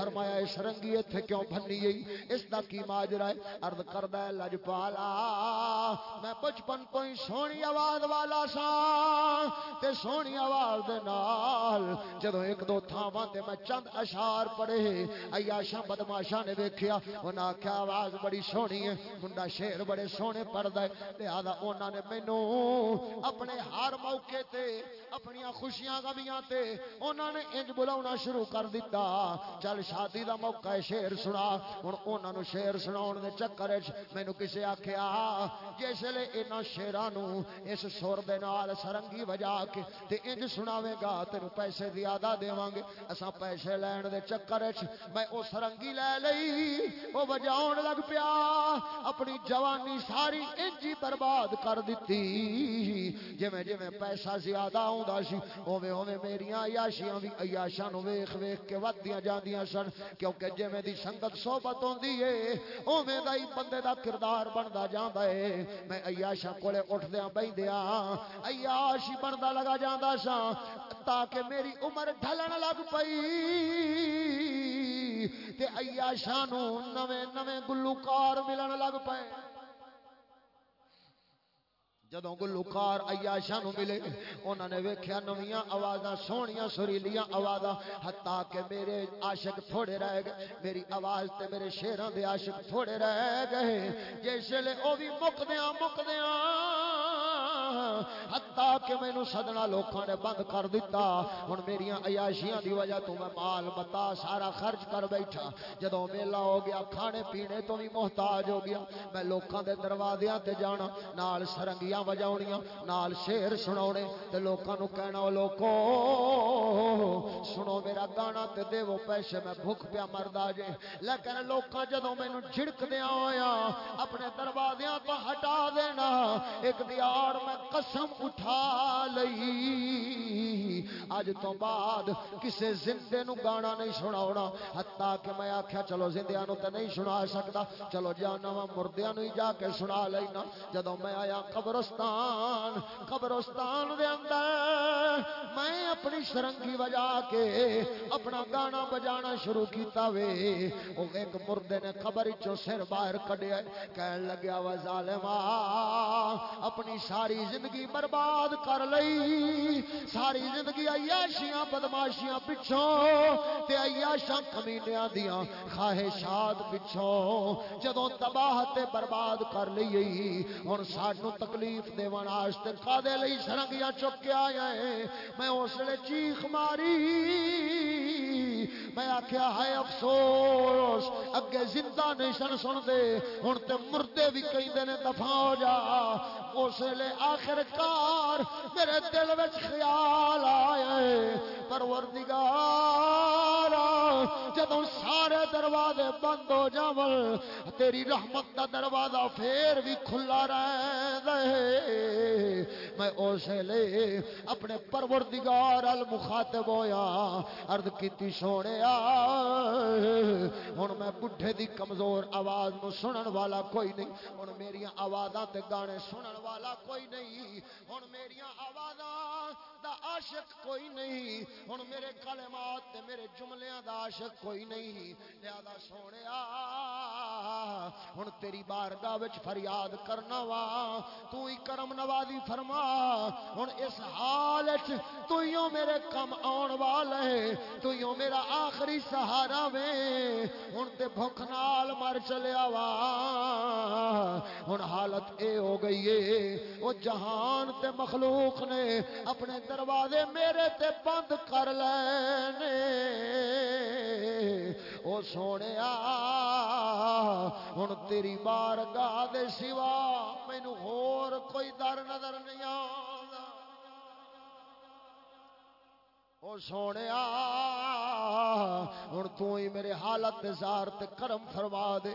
فرمایا، اس رنگی اتنے کیوں بنی گئی اس کا کی ماجرا ہے؟ ارد کردا ہے، لجپالا، میں بچپن کو ہی سونی آواز والا سا۔ تے سونی آواز دے نال جدو ایک دو تھاواں تے میں چند اشار پڑھے عیاشاں بدماشاں نے ویکھیا، انہاں آکھیا، آواز بڑی سونی ہے، منڈا شعر بڑے سونے پڑھدا ہے۔ لہذا انہاں نے مینوں اپنے ہر موقع تے اپنی خوشیاں غمیاں تے انہاں نے انج بلاونا شروع کر دیتا چل شادی دا موقع ہے، شیر سنا۔ ہوں انہوں شیر سنا دے چکر مینو کسے آخیا جس لے یہاں شیران اس سر دے نال سرنگی وجا کے تے انج سناوے گا تین پیسے زیادہ دے گے۔ اصا پیسے لین دے چکر میں وہ سرنگی لے لئی وہ وجاؤ لگ پیا۔ اپنی جوانی ساری انجی برباد کر دیتی جویں جویں پیسہ زیادہ آ اوے اوے میریاں عیاشیاں بھی عیاشاں نو ویکھ ویکھ کے ودیاں جاندیاں سن۔ سن کیونکہ جویں دی سنگت صحبت ہوندی ہے اوویں دا ہی بندے دا کردار بندا جاندا ہے میں عیاشاں کولے اٹھدیاں بیندیاں، عیاش ہی بندا لگا جاندا سا تاکہ میری عمر ڈھلن لگ پئی۔ تے عیاشاں نو نویں نویں گلوکار ملن لگ پئے۔ جدوں گلوکار عیاشاں نو ملے، انہاں نے ویکھیا نویاں آوازاں، سونیاں سریلیاں آوازاں حتا کہ میرے عاشق تھوڑے رہ گئے، میری آواز تے میرے شعراں دے عاشق تھوڑے رہ گئے۔ جس لے او بھی مکدیاں مکدیاں حتا کہ مینوں سدنا لوکاں نے بند کر دیتا ہن میریاں عیاشیاں دی وجہ تو میں مال متا سارا خرچ کر بیٹھا۔ جدوں میلا ہو گیا، کھانے پینے تو بھی محتاج ہو گیا۔ میں لوکاں دے دروازیاں تے جانا، نال سرنگیاں وجاونیاں نال شعر سناونے۔ تے لوکاں نو کہنا لوکو، سنو میرا گانا تے دے وہ پیسے میں بھوک پیا مردا جے۔ لیکن لوکاں جدوں مینوں جھڑک دیاں ہویا اپنے دروازیاں تو ہٹا دینا۔ ایک دیار میں قسم اٹھا لئی۔ اج تو بعد کسے زندے نو گانا نہیں سناونا۔ حتا کہ میں آکھیا، چلو زندیاں نو تے نہیں سنا سکدا چلو جانا وا مردیاں نو ہی جا کے سنا لینا۔ جدوں میں آیا قبرستان قبرستان دے اندر میں اپنی سرنگی بجا کے اپنا گانا بجانا شروع کیتا وے۔ او ایک مردے نے قبر چوں سر باہر کڈیا۔ کہن لگیا وا ظالما اپنی ساری زندگی برباد کر لئی۔ ساری زندگی عیاشیاں بدماشیاں پچھوں تے عیاشاں کمینیاں دیاں خواہشات پچھوں۔ جدوں تباہ تے برباد کر لئی، ہن سانو تکلیف دیون واسطے کادے لئی سرنگیاں چک کے آیا ہے میں اس نے چیخ ماری۔ میں آخیا ہے افسوس، اگے زندہ نہیں سن سن دے ہوں تو مردے بھی کئی دن دفاع ہو جا۔ اس لیے آخر کار میرے دل میں خیال آئے۔ پروردگار جدو سارے دروازے بند ہو جاول تیری رحمت کا دروازہ پھر بھی کھلا رہے۔ میں اس لیے اپنے پروردگار المخاطب ہویا، عرض کیتی سونے ہوں میں بڈھے دی کمزور آواز نو سنن والا کوئی نہیں ہوں میری آوازاں تے گانے سنن والا کوئی نہیں ہوں میری آوازاں دا عاشق کوئی نہیں۔ ہوں میرے کلمات تے میرے جملیاں دا عاشق کوئی نہیں لہذا سونے ہوں تیری بارگاہ وچ فریاد کرنا وا تو ہی کرم نوازی فرما ہوں اس حال تو ہی میرے کم آن والے تو ہی میرا آخری سہارا وے ہوں تے بھوک نال مر چلیا وا ہوں حالت اے ہو گئی ہے وہ جہان تے مخلوق نے اپنے دروازے میرے تے بند کر لینے۔ او سونے ہوں تیری بار گاہ دے سوا مینو ہور کوئی در نظر نہیں آ او سونے ہوں تو ہی میرے حالت زار تے کرم فرما دے۔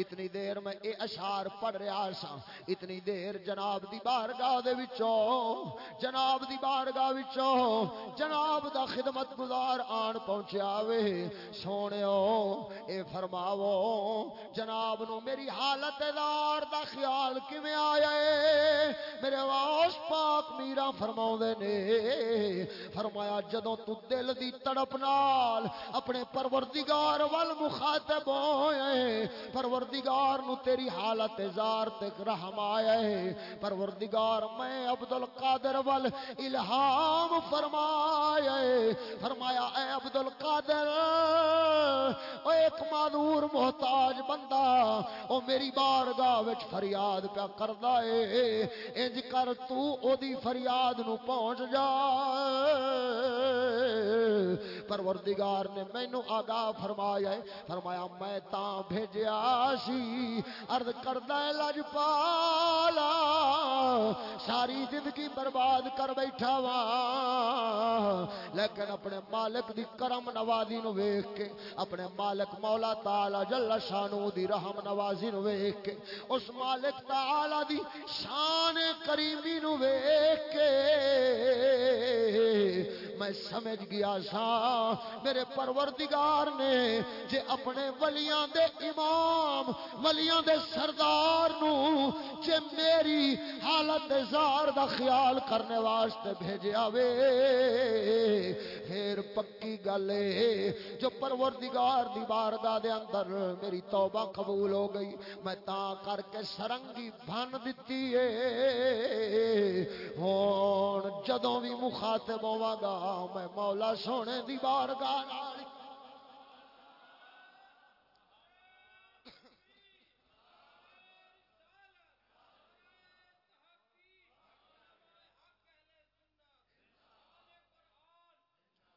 اتنی دیر میں اے اشار پڑھ رہا سا اتنی دیر جناب دی بارگاہ دے وچوں، جناب دی بارگاہ وچوں، جناب دا خدمت گزار آن پہنچیا وے۔ سونے اے فرماو جناب نو میری حالت زار دا خیال کیویں آیا اے میرے واس پاک میرا فرماؤ نے، فرمایا جد جدو تو دل دی تڑپ نال اپنے پروردگار وال مخاطب ہوئے، پروردگار نو تیری حالت زار تک رحم آیا ہے پروردگار میں عبد القادر وال الہام فرمایا ہے فرمایا، اے عبد القادر او ایک معذور محتاج بندہ، او میری بارگاہ وچ فریاد پیا کردا اے، انج کر تو او دی فریاد نو پہنچ جا۔ پروردگار نے مینو آگاہ فرمایا ہے، فرمایا میں تا بھیجیا سی، عرض کردہ لج پالا، ساری زندگی برباد کر بیٹھا وا لیکن اپنے مالک دی کرم نوازی نو ویکھ کے، اپنے مالک مولا تعالی جل شانو دی رحم نوازی نو ویکھ کے، اس مالک تعالی دی شان کریمی نو ویکھ کے۔ میں سمجھ گیا سا۔ میرے پروردگار نے جے اپنے ولیاں دے امام، ولیاں دے سردار نو جے میری حالت زار دا خیال کرنے واسطے بھیجیا وے۔ پھر پکی گل جو پروردگار دی بارگاہ دے اندر میری توبہ قبول ہو گئی، میں تا کر کے سرنگی بن دتی ہے ہون جدوں بھی مخاطب ہوواں گا میں مولا سونے دی بارگاہ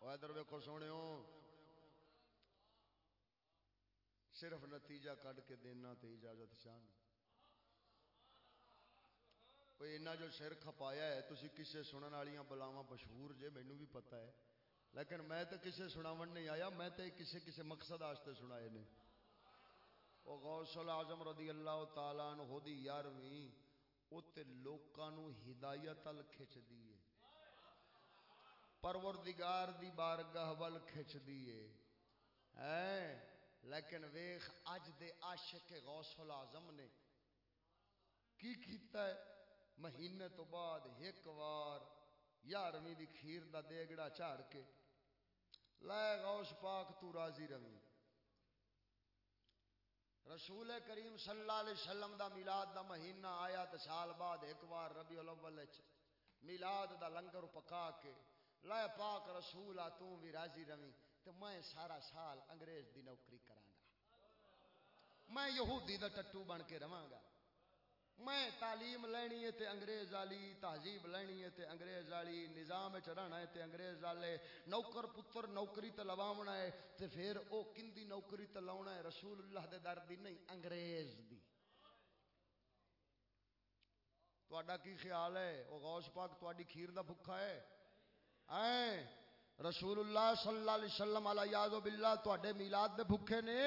ادھر ویکو سونے صرف نتیجہ کٹ کے دینا تو اجازت چاہنا کوئی اینا جو سر کھپایا ہے تھی کسے سنن والی بلاوا مشہور جے مینو بھی پتا ہے لیکن میں تو کسے سناو نہیں آیا میں تو کسے کسے مقصد آستے سنائے نے وہ غوث العظم رضی اللہ تعالیٰ عنہ دی یارویں وہ تے لوکانو ہدایت ال کھچ دیئے پروردگار دی بارگاہ ول کھچ دیئے لیکن ویخ اج دے عاشق غوث العظم نے کی کیتا ہے مہینے تو بعد ایک وار یارویں دی کھیر دا دیگڑا چاڑ کے لائے غوث پاک تو راضی روی رسول کریم صلی اللہ علیہ وسلم دا میلاد دا مہینہ آیا تو سال بعد ایک بار ربی الاول میلاد دا لنگر پکا کے لے پاک رسول آ بھی راضی روی تو میں سارا سال انگریز دی نوکری کراں گا میں یہودی دا ٹٹو بن کے رواں گا میں تعلیم لینی ہے تے انگریز والی، تہذیب لینی ہے تے انگریز والی، نظام وچ رہنا ہے تے انگریز والے، نوکر پتر نوکری تے لواونا ہے تے پھر او کندی نوکری تے لاونا ہے؟ رسول اللہ دے در دی نہیں، انگریز دی۔ تہاڈا کی خیال ہے؟ او غوث پاک تہاڈی کھیر دا بھکھا ہے؟ اے رسول اللہ صلی اللہ علیہ وسلم علی یاذ باللہ تہاڈے میلاد دے بھکھے نے۔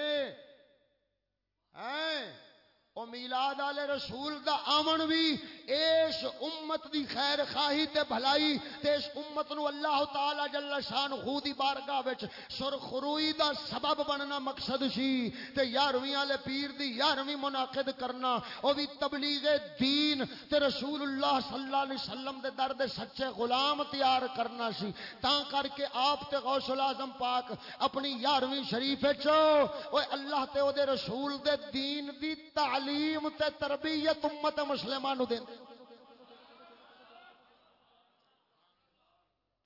اے او میلاد والے رسول دا آمن بھی اس امت دی خیر خواہی تے بھلائی تے اس امت نو اللہ تعالی جل شان خودی بارگاہ وچ سرخروئی دا سبب بننا مقصد سی۔ تے یارویں والے پیر دی یارویں منعقد کرنا، او بھی تبلیغ دین تے رسول اللہ صلی اللہ علیہ وسلم دے در دے سچے غلام تیار کرنا سی۔ تاں کر کے آپ تے غوث الاعظم پاک اپنی یارویں شریف وچ او اللہ تے او دے رسول دے دین دی تعلیم تے تربیت امت مسلمہ نو مسلمان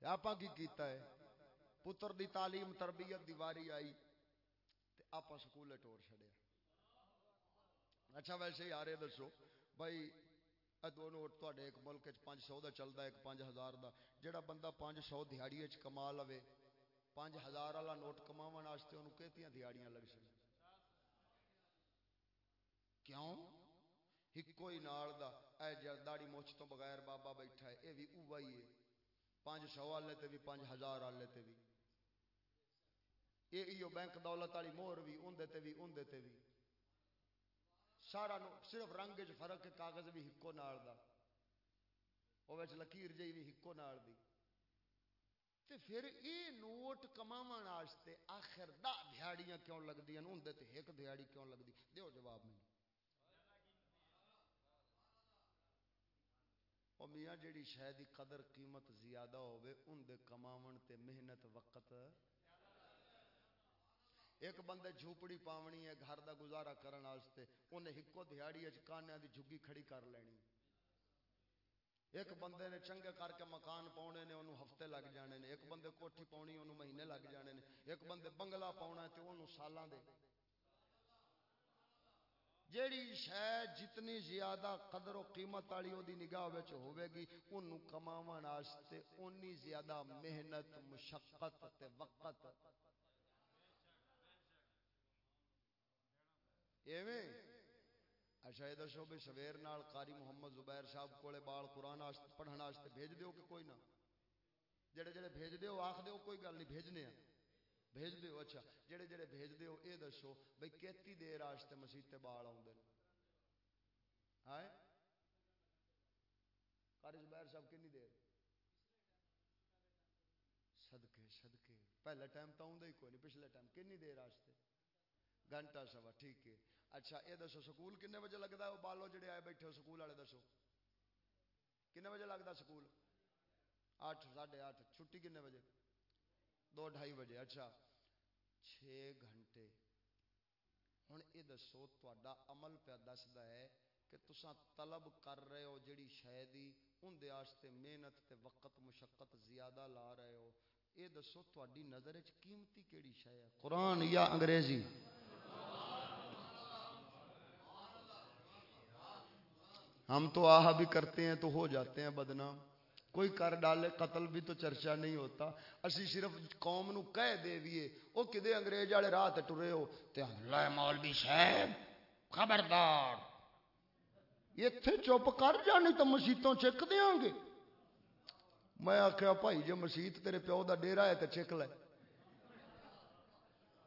دیں آپ کی کیتا ہے؟ پتر دی تعلیم تربیت دی واری آئی تے آپ سکول ٹور چھڑیا اچھا ویسے ہی آ رہے دسو، بھائی دو نوٹ تے ایک ملک پانچ سو کا چلتا ایک پانچ ہزار کا جہاں بندہ پانچ سو دیہڑی کما لے پانچ ہزار والا نوٹ کما واسطے انہوں کہتیاں دیہڑیاں لگ سکیں کیوں؟ ہکو ہی نال دا۔ اے داڑی مچھ تو بغیر بابا بیٹھا ہے، اے بھی اوہ ہی ہے۔ پانچ سو والے تے بھی پانچ ہزار والے تے بھی اے ایو بینک دولت والی مور بھی اندے تے بھی اندے تے بھی سارا نو صرف رنگ چ فرق کاغذ بھی ہکو نال دا۔ وہ لکیر جی بھی ہکو نال دی۔ تے پھر اے نوٹ کماون واسطے آخر دا دیہڑیاں کیوں لگدیاں؟ اندے تے ایک دیہڑی کیوں لگدی؟ دیو جواب میں اور میاں جیڑی شاید قدر قیمت زیادہ ہوئے ان دے کماون تے محنت وقت ایک بندے جھوپڑی پاونی ہے، گھر دا گزارا کرن واسطے، انہیں ہکو دیہڑی اچ کانیاں دی جھگی کھڑی کر لینی۔ ایک بندے نے چنگے کر کے مکان پاؤنے نے، انہوں ہفتے لگ جانے نے۔ ایک بندے کوٹھی پاؤنی انہوں مہینے لگ جانے نے۔ ایک بندے بنگلہ پاؤنا ہے تے انہوں سالاں دے۔ جیڑی شہ جتنی زیادہ قدر و قیمت والی وہ نگاہ ہوے گی انہوں کماون واسطے اونی زیادہ محنت، مشقت تے وقت۔ ایویں؟ اچھا یہ دسو بھی سویر نال قاری محمد زبیر صاحب کولے بال قرآن پڑھن واسطے بھیج دیو کہ کوئی نہ؟ جڑے جڑے بھیج دیو، آخ دیو، کوئی گل نہیں، بھیجنے ہیں بھیج دیو اچھا جڑے جڑے بھیج دیو اے دسو بھئی کیتی دیر آستے مسیح تے بال آؤں دے ہائے؟ قاری زبیر صاحب، کنی دیر؟ صدقے صدقے۔ پہلے ٹائم تو ہوں ہی کوئی نہیں، پچھلے ٹائم کنی دیر آستے گھنٹہ سوا، ٹھیک ہے۔ اچھا اے دسو، سکول کنے بجے لگتا ہے؟ وہ بالو جڑے آئے بیٹھے ہو، سکول والے دسو۔ کنے بجے لگتا سکول؟ آٹھ ساڑھے آٹھ، چھٹی کنے بجے؟ دو ڈھائی بجے اچھا۔ چھ گھنٹے ہوں یہ دسو تا عمل پہ دستا ہے کہ تسا طلب کر رہے ہو جیڑی شاید اندر آستے محنت تے وقت مشقت زیادہ لا رہے ہو یہ دسو تاری نظر قیمتی کیڑی شہ ہے قرآن یا انگریزی ہم تو آہ بھی کرتے ہیں تو ہو جاتے ہیں بدنام کوئی کر ڈالے، قتل بھی تو چرچا نہیں ہوتا۔ اسی صرف قوم نو کہہ دے دیے وہ کدے انگریز والے راہ ٹرے ہو، تے اللہ مولوی صاحب، خبردار۔ اتے چپ کر جا، نہیں تو مسیتوں چک دیا گے۔ میں آخیا بھائی جی مسیت تیرے پیو دا ڈیرا ہے تو چک لے۔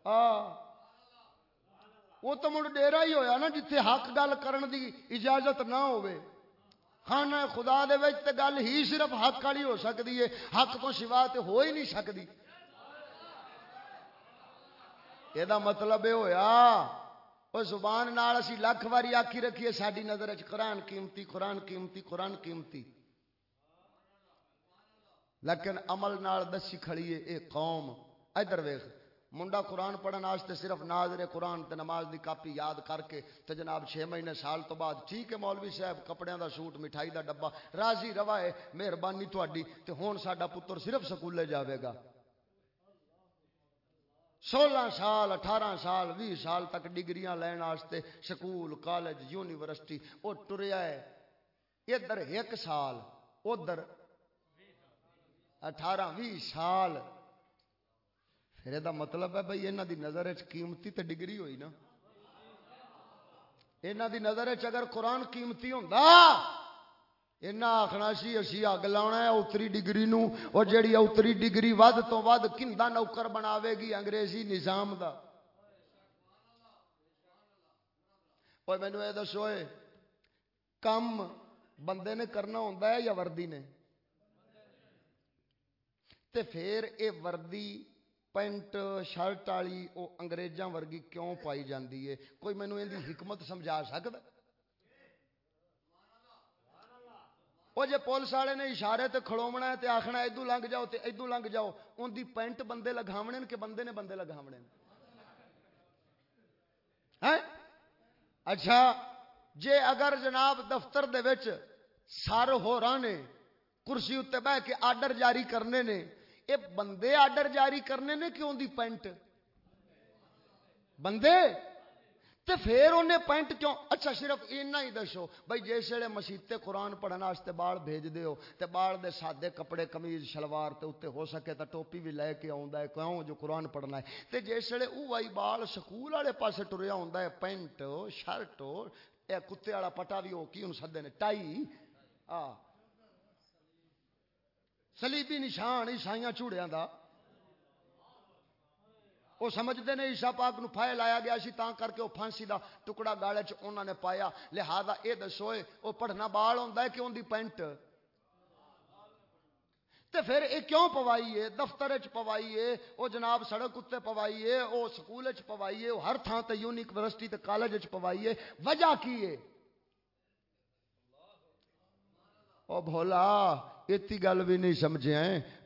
ہاں۔ آ وہ تو مڑ ڈیرا ہی ہویا نا، جتھے حق گل کرن دی اجازت نہ ہوئے خانہ خدا دے وچ تے گل ہی صرف حق والی ہو سکتی ہے۔ حق تو سوا تے ہو ہی نہیں سکتی یہ مطلب یہ ہویا وہ زبان نال اسی لکھ واری آکی رکھیے ساری نظر چ قرآن قیمتی قرآن قیمتی قرآن قیمتی۔ لیکن عمل نال دسی کھڑیے اے قوم، ادھر ویخ منڈا قرآن پڑھن واسطے صرف ناظر قرآن تے نماز دی کاپی یاد کر کے تے جناب چھ مہینے سال تو بعد ٹھیک ہے مولوی صاحب کپڑے دا سوٹ، مٹھائی دا ڈبا راضی روا ہے، مہربانی تھوڑی تے ہون ساڈا پتر صرف سکولے جاوے گا۔ سولہ سال، اٹھارہ سال بھی سال تک ڈگریاں لین واسطے سکول، کالج، یونیورسٹی وہ ٹریا ہے۔ ادھر ایک سال، ادھر اٹھارہ بھی سال۔ پھر یہ مطلب ہے بھائی یہاں دی نظر قیمتی تے ڈگری ہوئی نا۔ یہاں دی نظر اگر قرآن قیمتی ہوں آخنا سی اسی اگ لا اتری ڈگری اور جیڑی اتری ڈگری ود تو ود کندا نوکر بناوے گی انگریزی نظام دا۔ اور مینو یہ دسو کم بندے نے کرنا ہوتا ہے یا وردی نے؟ تے پھر اے وردی پینٹ شرٹ والی وہ انگریزاں ورگی کیوں پائی جاتی ہے کوئی مینو یہ حکمت سمجھا سکتا وہ جی پولیس والے نے اشارے تے کھڑونا ہے تے آخنا ادو لنگ جاؤ تے ادو لنگ جاؤ ان دی پینٹ بندے لگاونے کہ بندے نے بندے لگاونے اچھا جے اگر جناب دفتر دے وچ سر ہو رہا نے کرسی اتنے بہ کے آرڈر جاری کرنے نے یہ بندے آرڈر جاری کرنے نے کیوں دی پینٹ؟ بندے؟ تے پھر انہیں پینٹ کیوں؟ اچھا صرف اینا ہی دسو، بھائی جس ویلے مسیطے قرآن پڑھنے واسطے بال بھیج دیو، تے بال دے سادے کپڑے کمیز شلوار تے اتنے ہو سکے تو ٹوپی بھی لے کے آتا ہے، کیوں جو قرآن پڑھنا ہے؟ تے جس ویلے وہ وائی بال سکول والے پاس ٹریا آتا ہے، پینٹ، شرٹ، اے کتے والا پٹا بھی ہو، کی ان سدے نے؟ ٹائی۔ آ سلیبی نشان عیسائی چوڑیا کا وہ سمجھتے ہیں عیسا پاک نو پھائے لایا گیا سی تاں کر کے وہ پھانسی دا ٹکڑا گالے چ انہوں نے پایا لہذا یہ دسوئے وہ پڑھنا بال ہوتا ہے کہ ان کی پینٹ تے پھر یہ کیوں پوائیے دفتر چ پوائیے وہ جناب سڑک اتنے پوائیے وہ سکول چ پوائیے وہ ہر تھان تے یونیورسٹی تے کالج چ پوائیے وجہ کی ہے او بھولا اتنی گل بھی نہیں سمجھے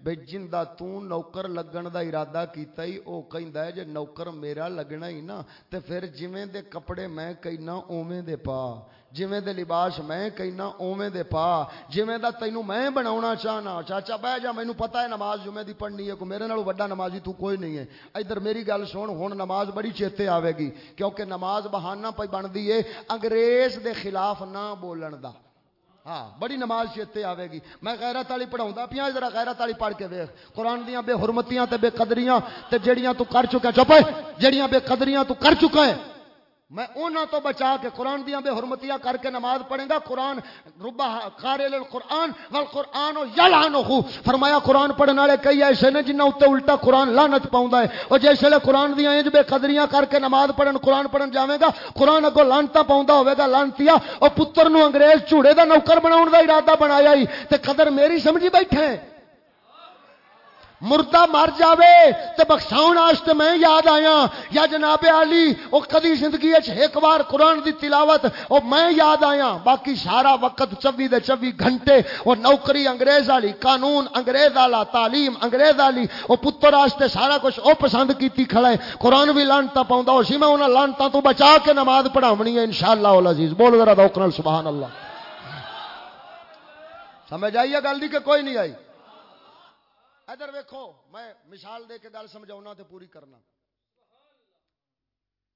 بھائی جنہ توکر لگن کا ارادہ کیتا ہی وہ کہہ جی نوکر میرا لگنا ہی نا تو پھر جویں دے کپڑے میں کہنا اوویں دے پا۔ جویں دے لباس میں کہنا اوویں دے پا۔ جویں دا تینوں میں بناونا چاہنا، چاچا بہ جا، مینوں پتہ ہے نماز جمعے دی پڑھنی ہے، کو میرے نالوں بڑا نمازی تو کوئی نہیں ہے۔ ادھر میری گل سن، ہن نماز بڑی چیتے آوے گی، کیونکہ نماز بہانہ پئی بندی ہے انگریز دے خلاف نہ بولن دا۔ ہاں بڑی نماز چیتے آئے گی۔ میں غیرت والی پڑھاؤں پیا، ذرا غیرت والی پڑھ کے ویخ قرآن دیا بے حرمتیاں تے بے قدریاں تے جڑیاں تو کر چکا چپ جڑیاں بے قدریاں تو کر چکا ہے میں انہوں تو بچا کے قرآن دیا بے حرمتیاں کر کے نماز پڑھیں گا، قرآن ربا قارل القرآن والقرآن یلعنہ فرمایا قرآن پڑھنے والے کئی ایسے نے جنہاں اتنے الٹا قرآن لعنت پاوندا ہے۔ اور جیسے لے قرآن دیا انج بے قدریاں کر کے نماز پڑھن، قرآن پڑھن جاویں گا، قرآن اگوں لعنتا پاوندا ہوے گا لعنتیا اور پتر نو انگریز چوڑے دا نوکر بناون دا ارادہ بنایا ہی۔ تے قدر میری سمجھی بیٹھے ہیں۔ مردہ مر جاوے تے بخشاؤن آستے میں یاد آیا۔ یا جناب علی، او کدی زندگی ایک بار قرآن دی تلاوت، او میں یاد آیا۔ باقی سارا وقت چوی دے چوی گھنٹے، او نوکری انگریز والی قانون انگریز والا تعلیم انگریز والی او پتر آستے سارا کچھ او پسند کیتی کھڑا ہے۔ قرآن بھی لانتا پاؤں دا اسی جی میں انہاں لانتا تو بچا کے نماز پڑھاونی ہے، انشاءاللہ العزیز۔ بول ذرا دوکرل سبحان اللہ۔ سمجھ آئیے گل دی کہ کوئی نہیں آئی؟ ادھر ویکو میں مثال دے کے گل سمجھاؤنا تو پوری کرنا۔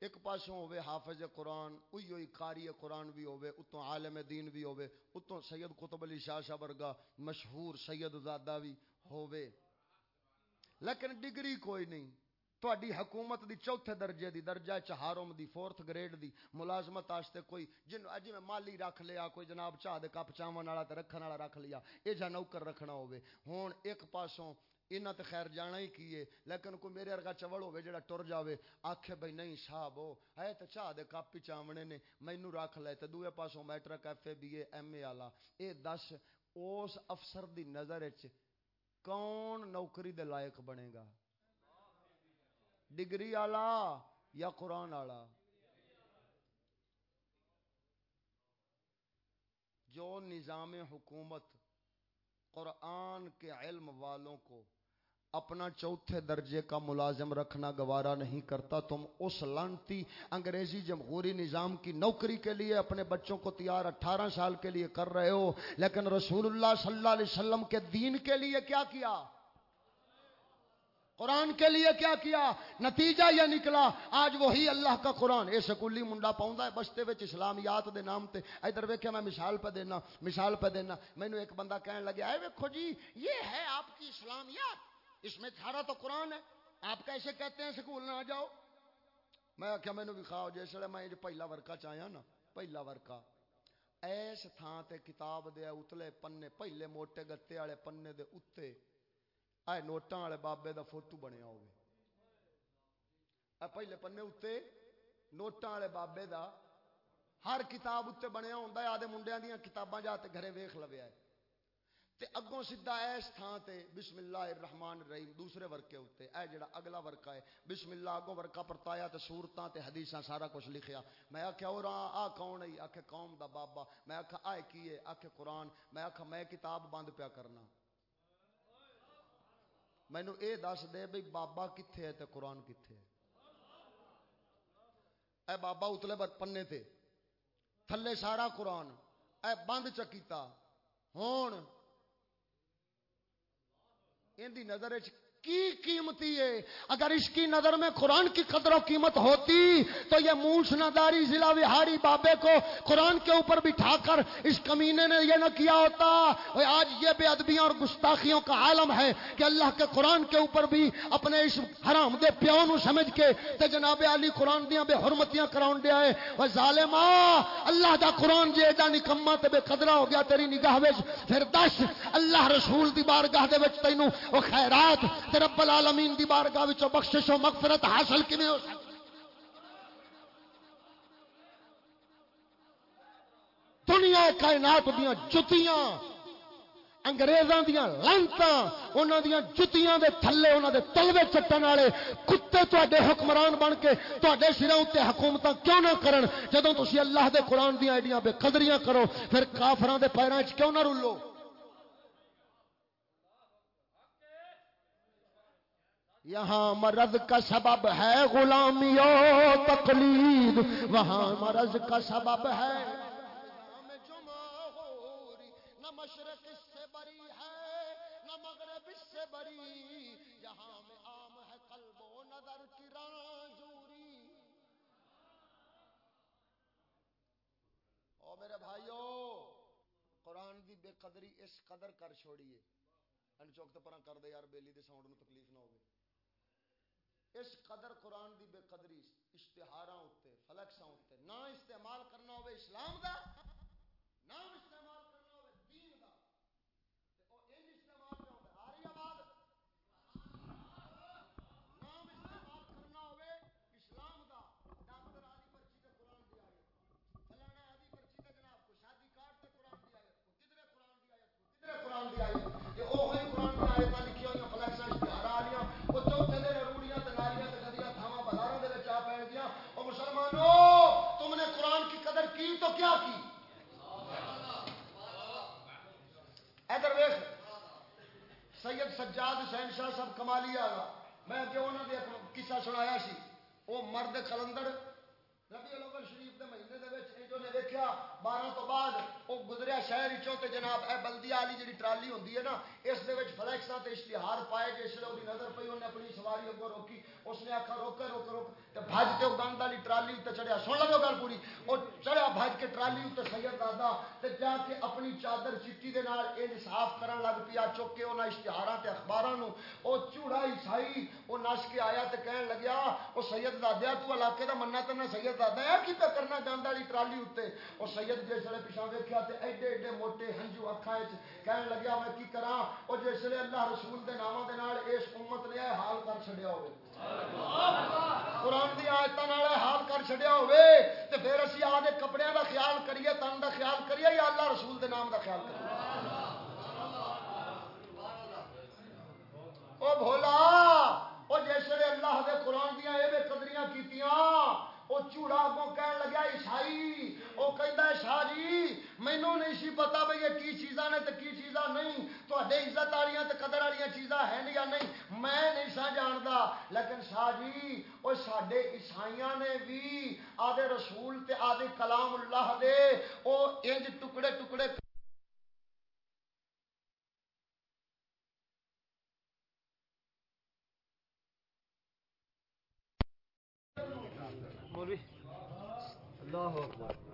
ایک پاسوں ہوے حافظ قرآن اوئی اوئی قاری قرآن بھی ہوے اتوں عالم دین بھی ہوے اتوں سید قطب علی شاہ شاہ ورگا مشہور سید زادہ بھی ہوے لیکن ڈگری کوئی نہیں۔ تہاڈی حکومت دی چوتھے درجے دی درجہ چہارم دی فورتھ گریڈ دی ملازمت واسطے کوئی جن جی میں مالی رکھ لیا کوئی جناب چاہ دے کپ چاون والا تے رکھن والا رکھ لیا اے جا نوکر رکھنا ہوے ہن ایک پاسوں انہاں تے خیر جانا ہی کیے لیکن کوئی میرے ورگا چوڑ ہوے جڑا ٹر جاوے آکھے بھئی نہیں صاحب او ہے تے چاہ دے کپ ہی چاونے نے مینوں رکھ لے تے دوے پاسوں matric F A B A M A والا اے دس اس افسر دی نظر وچ کون نوکری دے لائق بنے گا ڈگری والا یا قرآن والا؟ جو نظام حکومت قرآن کے علم والوں کو اپنا چوتھے درجے کا ملازم رکھنا گوارا نہیں کرتا، تم اس لانتی انگریزی جمہوری نظام کی نوکری کے لیے اپنے بچوں کو تیار اٹھارہ سال کے لیے کر رہے ہو، لیکن رسول اللہ صلی اللہ علیہ وسلم کے دین کے لیے کیا کیا؟ قرآن کے لیے کیا کیا؟ نتیجہ یہ نکلا، آج وہی اللہ کا قرآن۔ یہ سکولی منڈا پاؤں ہے بستے وچ اسلامیات دے نام تے۔ ادھر ویکھیا میں مثال پہ دینا، مثال پہ دینا۔ مینو ایک بندہ کہنے لگا اے ویکھو جی یہ ہے آپ کی اسلامیات۔ اس میں سارا تو قرآن ہے۔ آپ کیسے کہتے ہیں، سکول نہ جاؤ۔ میں آخیا مینو بھی کھاؤ جس ویلے میں پہلا ورکا چاہیا نا، پہلا ورکا ایس تھان تے کتاب دے اتلے پنے، پہلے موٹے گتے والے پنے دے اتنے آئے نوٹاں والے بابے دا فوٹو بنیا ہوگی پہلے پنے اتنے نوٹاں والے بابے دا ہر کتاب اتنے بنیا ہوتا ہے آدھے منڈیا دیا کتاباں جا کے گھرے ویخ لویا ہے تے اگوں سیدھا ایس تھان تے بسم اللہ الرحمن الرحیم دوسرے ورکے اتنے اے جڑا اگلا ورکا ہے بسم اللہ اگوں ورکا پرتایا تے سورتاں تے حدیثاں سارا کچھ لکھیا میں آخیا اور آ کون ہے آخ قوم دا بابا میں آخا آئے کی ہے آخ قرآن میں آخا میں کتاب بند پیا کرنا مینو اے دس دے بھائی بابا کتنے ہے تے قرآن کتھے ہے؟ اے بابا اتلے پنے تے، تھلے سارا قرآن، اے بند چکیتا، ہون۔ ان دی نظر کی قیمتی ہے؟ اگر اس کی نظر میں قرآن کی قدر و قیمت ہوتی تو یہ موس نداری ضلع وہاری بابے کو قرآن کے اوپر بٹھا کر اس کمینے نے یہ نہ کیا ہوتا۔ اور آج یہ بے ادبیاں اور گستاخیوں کا عالم ہے کہ اللہ کے قرآن کے اوپر بھی اپنے اس حرام دے پیوں سمجھ کے تے جناب علی قرآن دیاں بے حرمتیاں کراؤن دیا ہے۔ وہ ظالما اللہ دا قرآن جے ایڈا نکما تے بے قدرہ ہو گیا تیری نگاہ وچ، پھر دس، اللہ رسول دی بارگاہ دے وچ تینوں، او خیرات تے رب العالمین دی بارگاہ وچوں بخشش و مغفرت حاصل کیویں ہو سکتی؟ دنیا کائنات دیاں جتیاں، انگریزاں دیاں لانتاں، انہاں دیاں جتیاں دے تھلے، انہاں دے تلوے چٹن والے کتے تواڈے حکمران بن کے تواڈے سراں تے حکومتاں کیوں نہ کرن؟ جدوں تسی اللہ دے قرآن دیاں ایڈیاں بے قدریاں کرو، پھر کافراں دے پیراں وچ کیوں نہ رولو یہاں مرض کا سبب ہے غلامی و تقلید، وہاں مرض کا سبب ہے۔ نہ مشرق اس سے بری ہے، نہ مغرب اس سے بری۔ یہاں میں عام ہے قلب و نظر کی رانجوری او میرے بھائیو، قرآن دی بے قدری اس قدر کر چھوڑیے۔ ان چوک تو پرا کر دے یار، بیلی دے ساؤنڈ میں تکلیف نہ ہوگی۔ اس قدر قرآن دی بے قدری اشتہار اتنے فلکساں اتنے نہ استعمال کرنا ہوئے اسلام دا نہ استعمال کرنا ہوئے دین دا او ان استعمال پہ ہوئے آ رہی آواز نام استعمال کرنا ہوئے اسلام دا ڈاکٹر آدھی پرچی تے قرآن دی آیت فلانا آدھی پرچی تے جناب کو شادی کارڈ تے قرآن دی آیت کو کدھرے قرآن دی آیت کو کدھرے قرآن دی آیت یہ او ہے قرآن دی آیت لکھی ہوئی فلکساں اشتہار آ رہی ہیں وہ چوتھے دن روڑیاں تے ناریاں تے گدیاں تھاواں بازاراں دے وچ آ پے گیاں او مسلمانوں تم نے قرآن کی قدر کی تو کیا کی ادھر ویخ سید سجاد حسین شاہ صاحب کمالی آ میں کہ انہوں نے قصہ سنایا سی، وہ مرد کلندر ربی الاول شریف دے مہینے دے وچ جو نے ویکیا بارہ تو بعد وہ گزریا شہر چوتے جناب اے بلدی والی جی ٹرالی ہوتی ہے نا، اس فلیکساں تے اشتہار پائے جس لیے وہ نظر پی انہیں اپنی سواری اگوں روکی۔ اس نے آخا روک روک روک تو بج کے گند والی ٹرالی اتنے چڑھیا۔ سن لو گل پوری۔ وہ چڑھیا بج کے ٹرالی اتنے سید دادا تے جا کے اپنی چادر چیٹی دے نال انج صاف کرن لگ پیا، چک کے انہیں اشتہار تے اخباراں وہ چوڑا عیسائی وہ نس کے آیا تے کہن لگیا وہ سید دادیا تو علاقے دا مننا تے نہ سید دادا ہے، کی پہ کرنا گند والی ٹرالی اتنے وہ سید جس ویلے پیچھا ویکیا تے ایڈے ایڈے موٹے ہنجو اکھا کہن لگیا، میں کی کراں؟ وہ جس ویلے اللہ رسول دے ناموں دے نال اس امت نے حال کر چھڈیا ہوئے قرآن دی آیتوں حال کر چڑیا ہوئے تو پھر اسی آ آدھے کپڑے دا خیال کریے، تن دا خیال کریے، یا اللہ رسول دے نام دا خیال کریے؟ او بھولا وہ جس ویلے اللہ دے قرآن دیا یہ قدریاں کیتیاں وہ چوڑا اگوں کہن لگا، عیسائی؟ وہ کہہ شاہ جی مینو نہیں سی پتا بھائی یہ کی چیزاں نے تو کی چیزاں نہیں تو عزت والی تو قدر والی چیزاں ہیں یا نہیں؟ میں نہیں سا جانتا لیکن شاہ جی وہ سڈے عیسائی نے بھی آدھے رسول تے آدھے کلام اللہ دے وہ انج ٹکڑے ٹکڑے اللہ اکبر۔